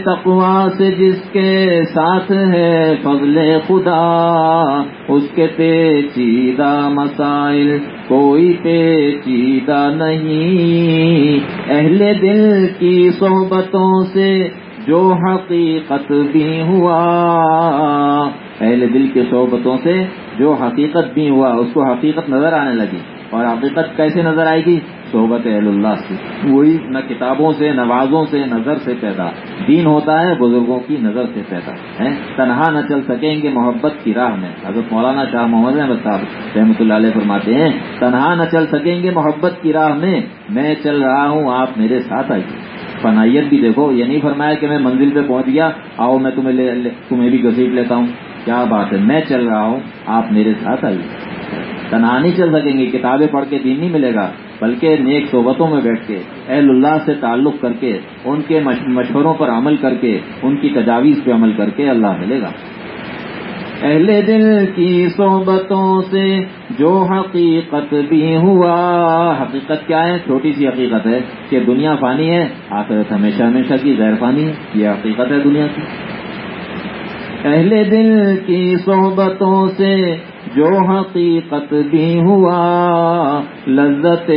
تقوا سے جس کے ساتھ ہے فضل خدا، اس کے پیچیدہ مسائل کوئی پیچیدہ نہیں۔ اہل دل کی صحبتوں سے جو حقیقت بھی ہوا، اہل دل کی صحبتوں سے جو حقیقت بھی ہوا، اس کو حقیقت نظر آنے لگی۔ اور حقیقت کیسے نظر آئے گی؟ صحبت اہل اللہ سے۔ وہی نہ کتابوں سے نوازوں سے نظر سے پیدا۔ دین ہوتا ہے، بزرگوں کی نظر سے پیدا۔ ہے تنہا نہ چل سکیں گے محبت کی راہ میں۔ حضرت مولانا شاہ محمد احمد صاحب رحمۃ اللہ علیہ فرماتے ہیں، تنہا نہ چل سکیں گے محبت کی راہ میں۔ میں چل رہا ہوں، آپ میرے ساتھ آئیے۔ فنائیت بھی دیکھو، یہ نہیں فرمایا کہ میں منزل پہ پہنچ گیا، آؤ میں تمہیں لے تمہیں بھی گھسیٹ لیتا ہوں۔ کیا بات ہے؟ میں چل رہا ہوں، آپ میرے ساتھ آئیے۔ تنہا نہیں چل سکیں گے، کتابیں پڑھ کے دین نہیں ملے گا۔ بلکہ نیک صحبتوں میں بیٹھ کے، اہل اللہ سے تعلق کر کے، ان کے مشوروں پر عمل کر کے، ان کی تجاویز پہ عمل کر کے اللہ ملے گا۔ اہل دل کی صحبتوں سے جو حقیقت بھی ہوا، حقیقت کیا ہے؟ چھوٹی سی حقیقت ہے کہ دنیا فانی ہے، آخرت ہمیشہ ہمیشہ کی غیر فانی ہے یہ حقیقت ہے دنیا کی۔ اہل دل کی صحبتوں سے جو حقیقت بھی ہوا، لذت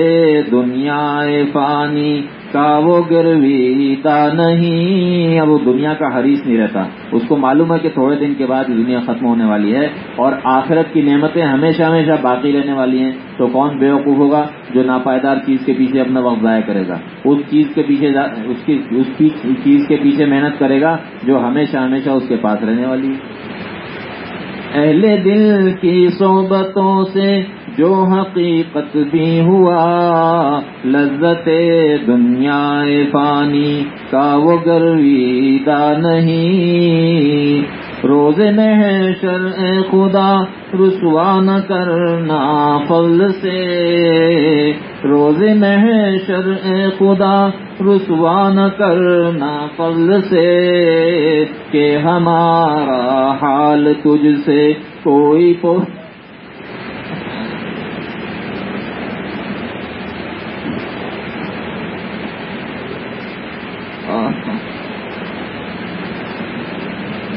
دنیا فانی کا وہ گرویتا نہیں۔ اب وہ دنیا کا حریث نہیں رہتا۔ اس کو معلوم ہے کہ تھوڑے دن کے بعد دنیا ختم ہونے والی ہے اور آخرت کی نعمتیں ہمیشہ ہمیشہ باقی رہنے والی ہیں۔ تو کون بے وقوف ہوگا جو ناپائیدار چیز کے پیچھے اپنا وقت ضائع کرے گا؟ اس چیز کے پیچھے اس کی اس چیز کے پیچھے محنت کرے گا جو ہمیشہ ہمیشہ اس کے پاس رہنے والی ہے۔ اہل دل کی صحبتوں سے جو حقیقت بھی ہوا، لذت دنیا فانی کا وہ گرویدہ نہیں۔ روز محشر اے خدا، رسوا نہ کرنا فضل سے۔ روز محشر اے خدا، رسوا نہ کرنا فضل سے۔ کہ ہمارا حال تجھ سے کوئی پو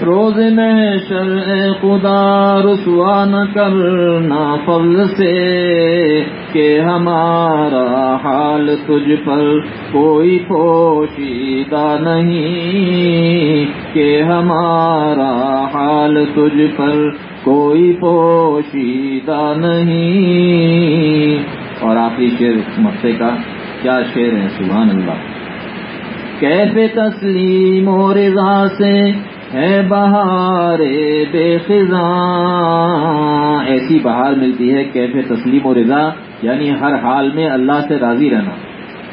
روز میں شر خدا رسوا نہ کرنا فضل سے کہ ہمارا حال تجھ پر کوئی پوشیدہ نہیں، کہ ہمارا حال تجھ پر کوئی پوشیدہ نہیں۔ اور آخری شیر مقصے کا کیا شعر ہے؟ سبحان اللہ۔ کیسے تسلیم و رضا سے ہے بہار بے خزاں۔ ایسی بہار ملتی ہے کیفے تسلیم و رضا یعنی ہر حال میں اللہ سے راضی رہنا،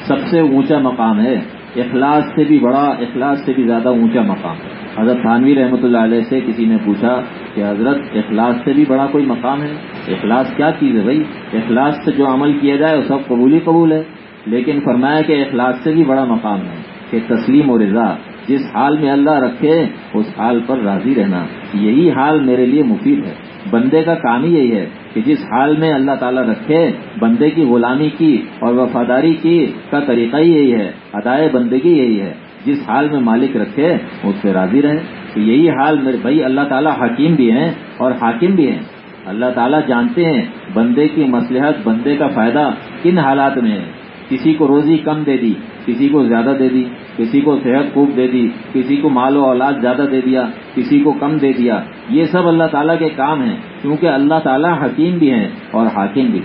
سب سے اونچا مقام ہے۔ اخلاص سے بھی بڑا، اخلاص سے بھی زیادہ اونچا مقام حضرت تھانوی رحمۃ اللہ علیہ سے کسی نے پوچھا کہ حضرت، اخلاص سے بھی بڑا کوئی مقام ہے؟ اخلاص کیا چیز ہے بھائی؟ اخلاص سے جو عمل کیا جائے، وہ سب قبول ہی قبول ہے۔ لیکن فرمایا کہ اخلاص سے بھی بڑا مقام ہے کہ تسلیم و رضا جس حال میں اللہ رکھے، اس حال پر راضی رہنا۔ یہی حال میرے لیے مفید ہے۔ بندے کا کام ہی یہی ہے کہ جس حال میں اللہ تعالیٰ رکھے، بندے کی غلامی کی اور وفاداری کی کا طریقہ ہی یہی ہے۔ ادائے بندگی یہی ہے۔ جس حال میں مالک رکھے، اس سے راضی رہے۔ تو یہی حال میرے بھائی اللہ تعالیٰ حکیم بھی ہیں اور حاکم بھی ہیں۔ اللہ تعالیٰ جانتے ہیں بندے کی مصلحت، بندے کا فائدہ کن حالات میں ہے۔ کسی کو روزی کم دے دی، کسی کو زیادہ دے دی، کسی کو صحت خوب دے دی، کسی کو مال و اولاد زیادہ دے دیا، کسی کو کم دے دیا۔ یہ سب اللہ تعالیٰ کے کام ہیں کیونکہ اللہ تعالیٰ حکیم بھی ہیں اور حاکم بھی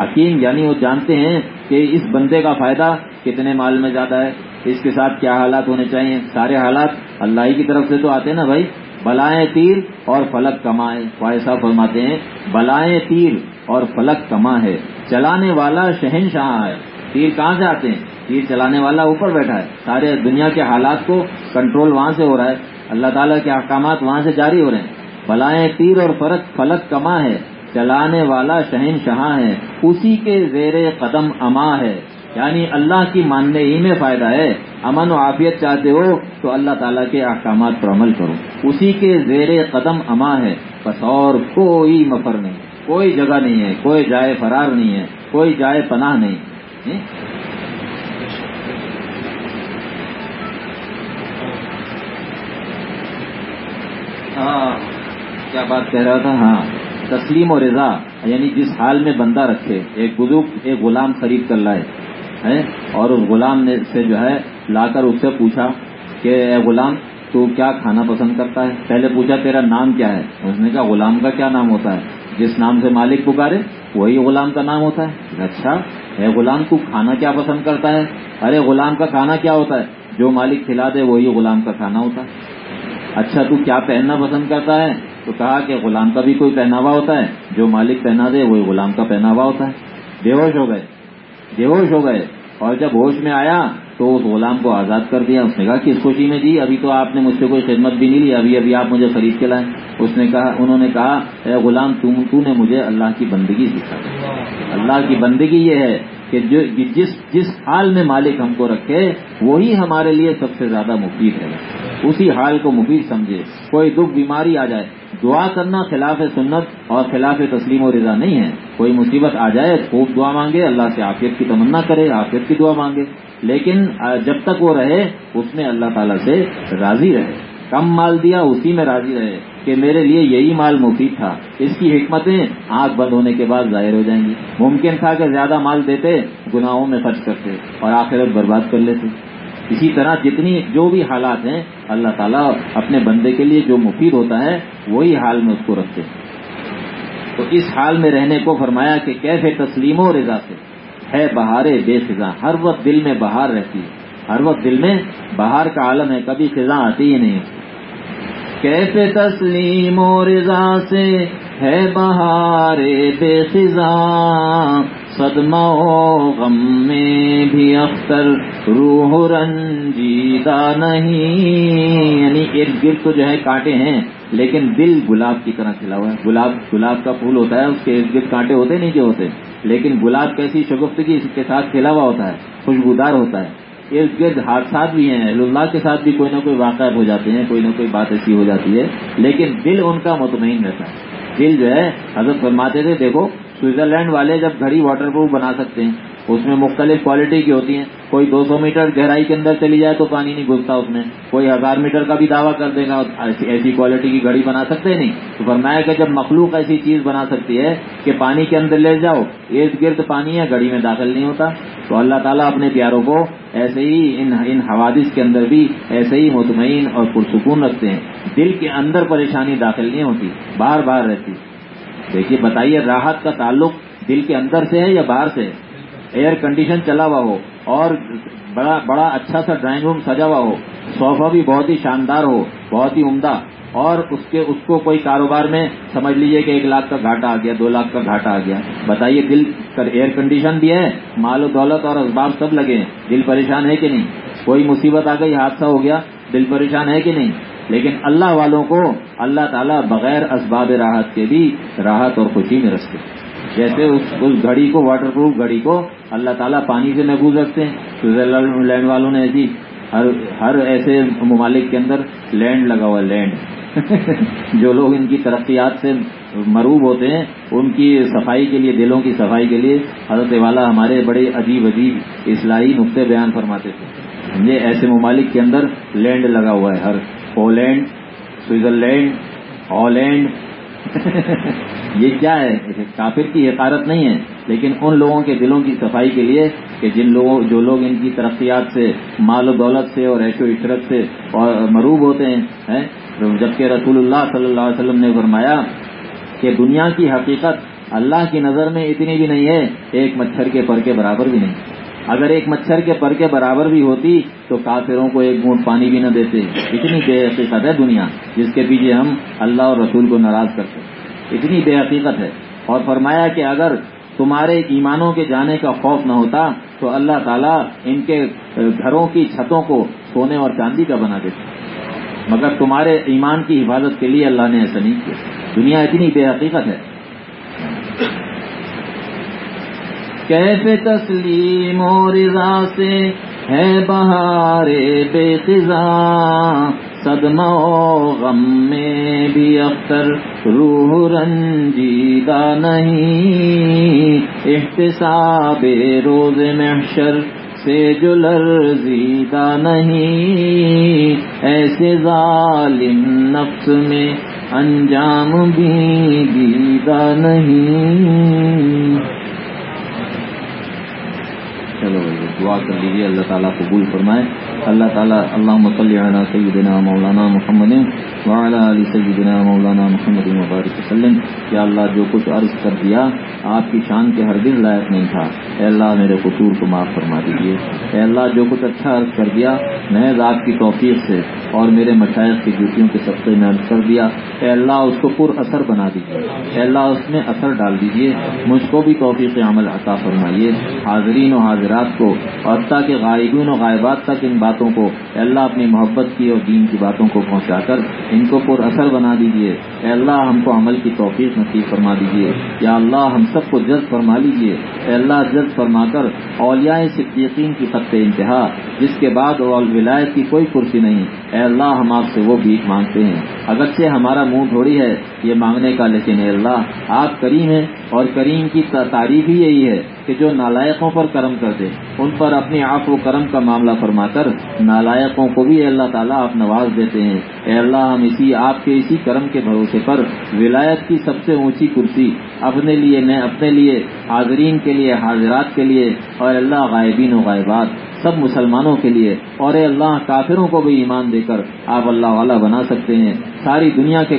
حکیم یعنی وہ جانتے ہیں کہ اس بندے کا فائدہ کتنے مال میں زیادہ ہے، اس کے ساتھ کیا حالات ہونے چاہیے سارے حالات اللہ ہی کی طرف سے تو آتے ہیں نا بھائی؟ بلائیں تیر اور فلک کمائے خواہشہ فرماتے ہیں، بلائیں تیر اور فلک کما ہے چلانے والا شہنشاہ ہے۔ تیر کہاں سے آتے ہیں؟ تیر چلانے والا اوپر بیٹھا ہے۔ سارے دنیا کے حالات کو کنٹرول وہاں سے ہو رہا ہے۔ اللہ تعالیٰ کے احکامات وہاں سے جاری ہو رہے ہیں۔ بلائیں تیر اور فرق، فلک کما ہے۔ چلانے والا شہن شاہ ہے۔ اسی کے زیر قدم اما ہے۔ یعنی اللہ کی ماننے ہی میں فائدہ ہے۔ امن و عافیت چاہتے ہو تو اللہ تعالیٰ کے احکامات پر عمل کرو۔ اسی کے زیر قدم اما ہے۔ بس اور کوئی مفر نہیں۔ کوئی جگہ نہیں ہے۔ کوئی جائے فرار نہیں ہے۔ کوئی جائے پناہ نہیں۔ ہاں کیا بات کہہ رہا تھا؟ ہاں تسلیم و رضا یعنی جس حال میں بندہ رکھے، ایک بزرگ، ایک غلام خرید کر لائے اور اس غلام نے سے جو ہے، لا کر اس سے پوچھا کہ، اے غلام، تو کیا کھانا پسند کرتا ہے؟ پہلے پوچھا، تیرا نام کیا ہے؟ اس نے کہا، غلام کا کیا نام ہوتا ہے؟ جس نام سے مالک پکارے، وہی غلام کا نام ہوتا ہے۔ اچھا اے غلام کو کھانا کیا پسند کرتا ہے؟ ارے غلام کا کھانا کیا ہوتا ہے؟ جو مالک کھلا دے وہی غلام کا کھانا ہوتا ہے۔ اچھا تو کیا پہننا پسند کرتا ہے؟ تو کہا کہ غلام کا بھی کوئی پہناوا ہوتا ہے۔ جو مالک پہنا دے وہی غلام کا پہناوا ہوتا ہے۔ بے ہوش ہو گئے۔ بے ہوش ہو گئے۔ اور جب ہوش میں آیا تو اس غلام کو آزاد کر دیا، اس نے کہا کہ اس خوشی میں جی ابھی تو آپ نے مجھ سے کوئی خدمت بھی نہیں لی، ابھی ابھی آپ مجھے خرید کے لائیں۔ اس نے کہا، انہوں نے کہا، اے غلام تم تو نے مجھے اللہ کی بندگی سکھا۔ اللہ کی بندگی یہ ہے کہ جو، جس جس حال میں مالک ہم کو رکھے، وہی ہمارے لیے سب سے زیادہ مفید ہے۔ اسی حال کو مفید سمجھے۔ کوئی دکھ، بیماری آ جائے دعا کرنا خلاف سنت اور خلاف تسلیم و رضا نہیں ہے۔ کوئی مصیبت آ جائے خوب دعا مانگے، اللہ سے عافیت کی تمنا کرے، عافیت کی دعا مانگے۔ لیکن جب تک وہ رہے، اس میں اللہ تعالیٰ سے راضی رہے۔ کم مال دیا، اسی میں راضی رہے کہ میرے لیے یہی مال مفید تھا۔ اس کی حکمتیں آنکھ بند ہونے کے بعد ظاہر ہو جائیں گی۔ ممکن تھا کہ زیادہ مال دیتے، گناہوں میں خرچ کرتے اور آخرت برباد کر لیتے۔ اسی طرح جتنی جو بھی حالات ہیں، اللہ تعالیٰ اپنے بندے کے لیے جو مفید ہوتا ہے، وہی حال میں اس کو رکھتے تو اس حال میں رہنے کو فرمایا کہ کیسے تسلیم و رضا سے۔ ہے بہارے بے فضا ہر وقت دل میں بہار رہتی ہے۔ ہر وقت دل میں بہار کا عالم ہے، کبھی خزاں آتی ہی نہیں۔ کیسے تسلیم و رضا سے۔ ہے بہار بے خزاں صدمہ و غم میں بھی اختر روح رنجیدہ نہیں۔ یعنی ارد گرد تو جو ہے کانٹے ہیں، لیکن دل گلاب کی طرح کھلا ہوا ہے۔ گلاب گلاب کا پھول ہوتا ہے، اس کے ارد گرد کانٹے ہوتے نہیں جو ہوتے لیکن گلاب کیسی شگفتگی اس کے ساتھ کھلا ہوا ہوتا ہے، خوشبودار ہوتا ہے۔ ارد گرد حادثات بھی ہیں اللہ کے ساتھ بھی کوئی نہ کوئی واقع ہو جاتے ہیں، کوئی نہ کوئی بات ایسی ہو جاتی ہے، لیکن دل ان کا مطمئن رہتا ہے۔ دل جو ہے، حضرت فرماتے تھے، دیکھو سوئٹزرلینڈ والے جب گھڑی واٹر پروف بنا سکتے ہیں، اس میں مختلف کوالٹی کی ہوتی ہیں۔ کوئی دو سو میٹر گہرائی کے اندر چلی جائے تو پانی نہیں گھستا اس میں۔ کوئی ہزار میٹر کا بھی دعویٰ کر دے گا، ایسی کوالٹی کی گھڑی بنا سکتے نہیں۔ تو فرمایا کہ جب مخلوق ایسی چیز بنا سکتی ہے کہ پانی کے اندر لے جاؤ، ارد گرد پانی ہے، گھڑی میں داخل نہیں ہوتا۔ تو اللہ تعالیٰ اپنے پیاروں کو ایسے ہی ان ان حوادث کے اندر بھی ایسے ہی مطمئن اور پرسکون رکھتے ہیں۔ دل کے اندر پریشانی داخل نہیں ہوتی باہر باہر رہتی۔ دیکھیے بتائیے راحت کا تعلق دل کے اندر سے ہے یا باہر سے؟ ایئر کنڈیشن چلا ہوا ہو اور بڑا بڑا اچھا سا ڈرائنگ روم سجا ہوا ہو۔ صوفہ بھی بہت ہی شاندار ہو بہت ہی عمدہ۔ اور اس کے اس کو کوئی کاروبار میں سمجھ لیجیے کہ ایک لاکھ کا گھاٹا آ گیا دو لاکھ کا گھاٹا آ گیا۔ بتائیے دل کر ایئر کنڈیشن بھی ہے؟ مال و دولت اور اسباب سب لگے ہیں۔ دل پریشان ہے کہ نہیں؟ کوئی مصیبت آ گئی حادثہ ہو گیا دل پریشان ہے کہ نہیں؟ لیکن اللہ والوں کو اللہ تعالیٰ بغیر اسباب راحت کے بھی راحت اور خوشی میں رکھتے جیسے اس گھڑی کو واٹر پروف گھڑی کو اللہ تعالیٰ پانی سے محفوظ رکھتے ہیں۔ سوئٹزرلینڈ لینڈ والوں نے ایسی ہر ہر ایسے ممالک کے اندر لینڈ لگا ہوا لینڈ۔ جو لوگ ان کی ترقیات سے مروب ہوتے ہیں، ان کی صفائی کے لیے، دلوں کی صفائی کے لیے حضرت والا ہمارے بڑے عجیب عجیب اصلاحی نقطے بیان فرماتے تھے۔ یہ ایسے ممالک کے اندر لینڈ لگا ہوا ہے، ہر پولینڈ، سوئٹزرلینڈ، ہالینڈ۔ یہ کیا ہے؟ کافر کی حقارت نہیں ہے، لیکن ان لوگوں کے دلوں کی صفائی کے لیے کہ جن لوگوں، جو لوگ ان کی ترقیات سے، مال و دولت سے اور عیش و عشرت سے مروب ہوتے ہیں؟ جبکہ رسول اللہ صلی اللہ علیہ وسلم نے فرمایا کہ دنیا کی حقیقت اللہ کی نظر میں اتنی بھی نہیں ہے، ایک مچھر کے پر کے برابر بھی نہیں۔ اگر ایک مچھر کے پر کے برابر بھی ہوتی تو کافروں کو ایک گونٹ پانی بھی نہ دیتے۔ اتنی بے حقیقت ہے دنیا جس کے پیچھے ہم اللہ اور رسول کو ناراض کرتے اتنی بے حقیقت ہے۔ اور فرمایا کہ اگر تمہارے ایمانوں کے جانے کا خوف نہ ہوتا تو اللہ تعالیٰ ان کے گھروں کی چھتوں کو سونے اور چاندی کا بنا دیتا۔ مگر تمہارے ایمان کی حفاظت کے لیے اللہ نے ایسا نہیں کیا۔ دنیا اتنی بے حقیقت ہے۔ کیسے تسلیم و رضا سے ہے بہارے بے خزاں صدمہ و غم میں بھی اختر روح رنجیدہ نہیں۔ احتساب روز محشر سے جو لرزیدہ نہیں۔ ایسے ظالم نفس میں انجام بھی دیدہ نہیں۔ دعا کر لیجیے اللہ تعالیٰ قبول فرمائے۔ اللہ تعالیٰ اللہ مسلی علیہ سیدنا مولانا محمد وعلی علی سیدنا مولانا محمد مبارک وسلم۔ کہ اللہ، جو کچھ عرض کر دیا، آپ کی شان کے ہر لائق نہیں تھا۔ اے اللہ، میرے قصور کو معاف فرما دیجیے اے اللہ، جو کچھ اچھا عرض کر دیا محض آپ کی توفیق سے اور میرے مشائق کی جوتیوں کے سبقے میں عرض کر دیا۔ اے اللہ، اس کو پر اثر بنا دیجیے اے اللہ، اس میں اثر ڈال دیجیے مجھ کو بھی توفیق عمل عطا فرمائیے۔ حاضرین و حاضرات کو اور تاکہ غائبین و غائبات تک ان باتوں کو، اے اللہ، اپنی محبت کی اور دین کی باتوں کو پہنچا کر ان کو پر اثر بنا دیجیے اے اللہ، ہم کو عمل کی توفیق نصیب فرما دیجیے یا اللہ، ہم سب کو جذب فرما لیجیے اے اللہ، جذب فرما کر اولیاء صدیقین کی خط انتہا، جس کے بعد ولایت کی کوئی کرسی نہیں۔ اے اللہ، ہم آپ سے وہ بھیک مانگتے ہیں۔ اگرچہ ہمارا منہ تھوڑی ہے یہ مانگنے کا، لیکن اے اللہ، آپ کریم ہیں اور کریم کی تعریف ہی یہی ہے کہ جو نالائقوں پر کرم کر دے ان پر اپنی آپ و کرم کا معاملہ فرما کر نالائقوں کو بھی اللہ تعالیٰ آپ نواز دیتے ہیں۔ اے اللہ، ہم اسی، آپ کے اسی کرم کے بھروسے پر ولایت کی سب سے اونچی کرسی اپنے لیے، میں اپنے لیے، حاضرین کے لیے، حاضرات کے لیے اور اللہ، غائبین و غائبات، سب مسلمانوں کے لیے اور اے اللہ، کافروں کو بھی ایمان دے کر آپ اللہ والا بنا سکتے ہیں۔ ساری دنیا کے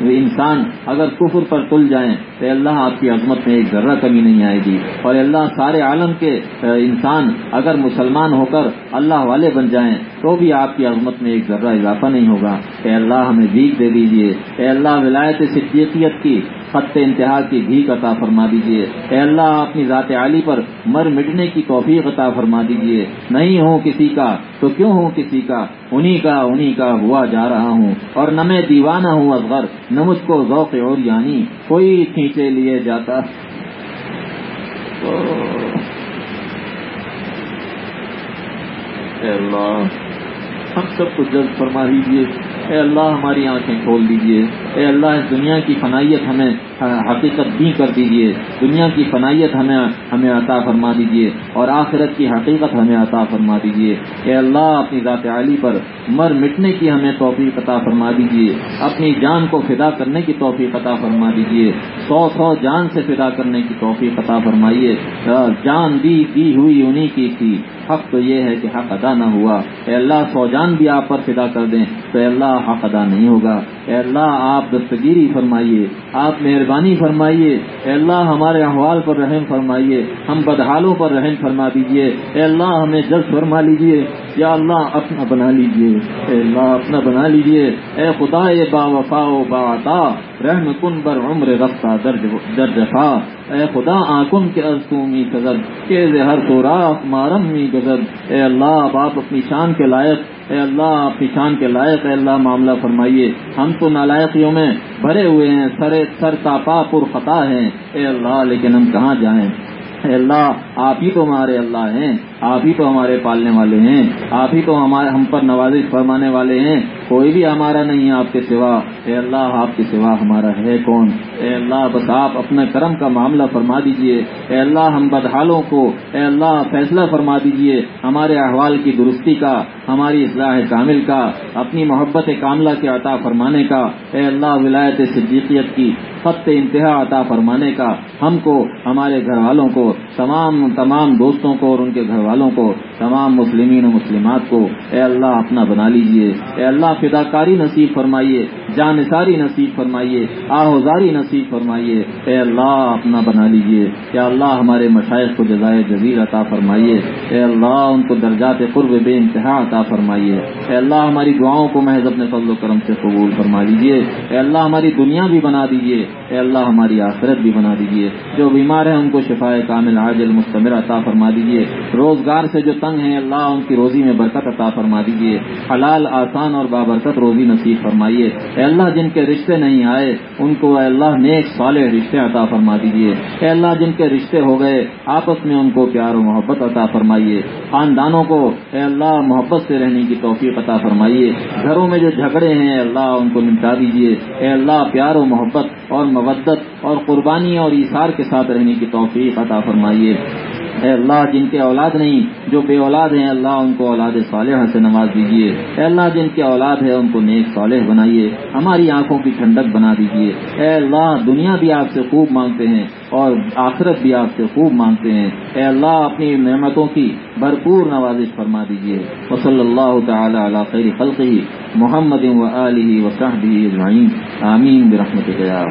انسان اگر کفر پر تل جائیں تو اللہ آپ کی عظمت میں ایک ذرہ کمی نہیں آئے گی۔ اور اللہ، سارے عالم کے انسان اگر مسلمان ہو کر اللہ والے بن جائیں تو بھی آپ کی عظمت میں ایک ذرہ اضافہ نہیں ہوگا۔ اے اللہ، ہمیں جیت دے دیجیے اے اللہ، ولایت صدیقیت کی خط انتہا کی بھی عطا فرما دیجیے اے اللہ اپنی ذات عالی پر مر مٹنے کی توفیق عطا فرما دیجیے نہیں ہوں کسی کا تو کیوں ہوں کسی کا؟ انہی کا انہی کا ہوا جا رہا ہوں۔ اور نہ میں دیوانہ ہوں اصغر، نہ مجھ کو ذوق اور یعنی کوئی کھینچے لیے جاتا۔ اے اللہ، ہم سب کو جلد فرما دیجیے اے اللہ، ہماری آنکھیں کھول دیجیے اے اللہ، اس دنیا کی فنائیت ہمیں حقیقت بھی کر دیجیے دنیا کی فنائیت ہمیں ہمیں عطا فرما دیجیے اور آخرت کی حقیقت ہمیں عطا فرما دیجیے اے اللہ، اپنی ذات علی پر مر مٹنے کی ہمیں توفیق عطا فرما دیجیے اپنی جان کو فدا کرنے کی توفیق عطا فرما دیجیے سو سو جان سے فدا کرنے کی توفیق عطا فرمائیے۔ جان دی دی ہوئی انہی کی تھی۔ حق تو یہ ہے کہ حق ادا نہ ہوا۔ اے اللہ، سو جان بھی آپ پر فدا کر دیں تو اے اللہ حق ادا نہیں ہوگا۔ اے اللہ، آپ دستگیری فرمائیے۔ آپ مہربانی فرمائیے۔ اے اللہ، ہمارے احوال پر رحم فرمائیے۔ ہم بدحالوں پر رحم فرما دیجیے اے اللہ، ہمیں جلد فرما لیجیے یا اللہ، اپنا بنا لیجیے اے اللہ، اپنا بنا لیجیے اے خدا با وفا و با عطا، رحم کن بر عمر رفتہ درج درج اے خدا آکن کے ازمی سزد کے ہر تو مارم می گزد اے اللہ، آپ اپنی شان کے لائق اے اللہ اپنی شان کے لائق اے اللہ، معاملہ فرمائیے۔ ہم تو نالائقیوں میں بھرے ہوئے ہیں، سر سر تاپا پر خطا ہیں۔ اے اللہ، لیکن ہم کہاں جائیں؟ اے اللہ، آپ ہی تو ہمارے اللہ ہیں، آپ ہی تو ہمارے پالنے والے ہیں، آپ ہی تو ہمارے ہم پر نوازش فرمانے والے ہیں۔ کوئی بھی ہمارا نہیں ہے آپ کے سوا۔ اے اللہ، آپ کے سوا ہمارا ہے کون؟ اے اللہ، بس آپ اپنے کرم کا معاملہ فرما دیجیے۔ اے اللہ، ہم بدحالوں کو اے اللہ، فیصلہ فرما دیجیے۔ ہمارے احوال کی درستی کا ہماری اصلاح کامل کا، اپنی محبت کاملہ کے عطا فرمانے کا، اے اللہ ولایت صدیقیت کی خط انتہا عطا فرمانے کا، ہم کو، ہمارے گھر والوں کو، تمام تمام دوستوں کو اور ان کے گھر والوں کو، تمام مسلمین و مسلمات کو، اے اللہ اپنا بنا لیجیے، اے اللہ فدا کاری نصیب فرمائیے جانساری نصیب فرمائیے، آہوزاری نصیب فرمائیے۔ اے اللہ، اپنا بنا لیجیے۔ اے اللہ، ہمارے مشائق کو جزائے جزیر عطا فرمائیے۔ اے اللہ، ان کو درجات قرب بے انتہا عطا فرمائیے۔ اے اللہ، ہماری دعاؤں کو محض اپنے فضل و کرم سے قبول فرما لیجیے اے اللہ، ہماری دنیا بھی بنا دیجیے اے اللہ، ہماری آخرت بھی بنا دیجیے جو بیمار ہیں، ان کو شفا کامل عاجل مستمر عطا فرما دیجیے روزگار سے جو تنگ ہیں اللہ، ان کی روزی میں برکت عطا فرما دیجیے حلال، آسان اور بابرکت روزی نصیب فرمائیے۔ اے اللہ جن کے رشتے نہیں آئے، ان کو اے اللہ نیک صالح رشتے عطا فرما دیجیے اے اللہ جن کے رشتے ہو گئے، آپس میں ان کو پیار و محبت عطا فرمائیے۔ خاندانوں کو اے اللہ محبت سے رہنے کی توفیق عطا فرمائیے۔ گھروں میں جو جھگڑے ہیں اللہ ان کو نمٹا دیجیے اے اللہ پیار و محبت اور مودت اور قربانی اور ایثار کے ساتھ رہنے کی توفیق عطا فرمائیے۔ اے اللہ جن کے اولاد نہیں، جو بے اولاد ہیں، اللہ ان کو اولاد صالح سے نواز دیجیے اے اللہ جن کے اولاد ہے ان کو نیک صالح بنائیے۔ ہماری آنکھوں کی ٹھنڈک بنا دیجیے اے اللہ، دنیا بھی آپ سے خوب مانگتے ہیں اور آخرت بھی آپ سے خوب مانگتے ہیں۔ اے اللہ، اپنی نعمتوں کی بھرپور نوازش فرما دیجیے وصلی اللہ تعالی علی خیر خلقہ، محمد و علیہ وصحبہ اجمعین۔ آمین برحمتک یا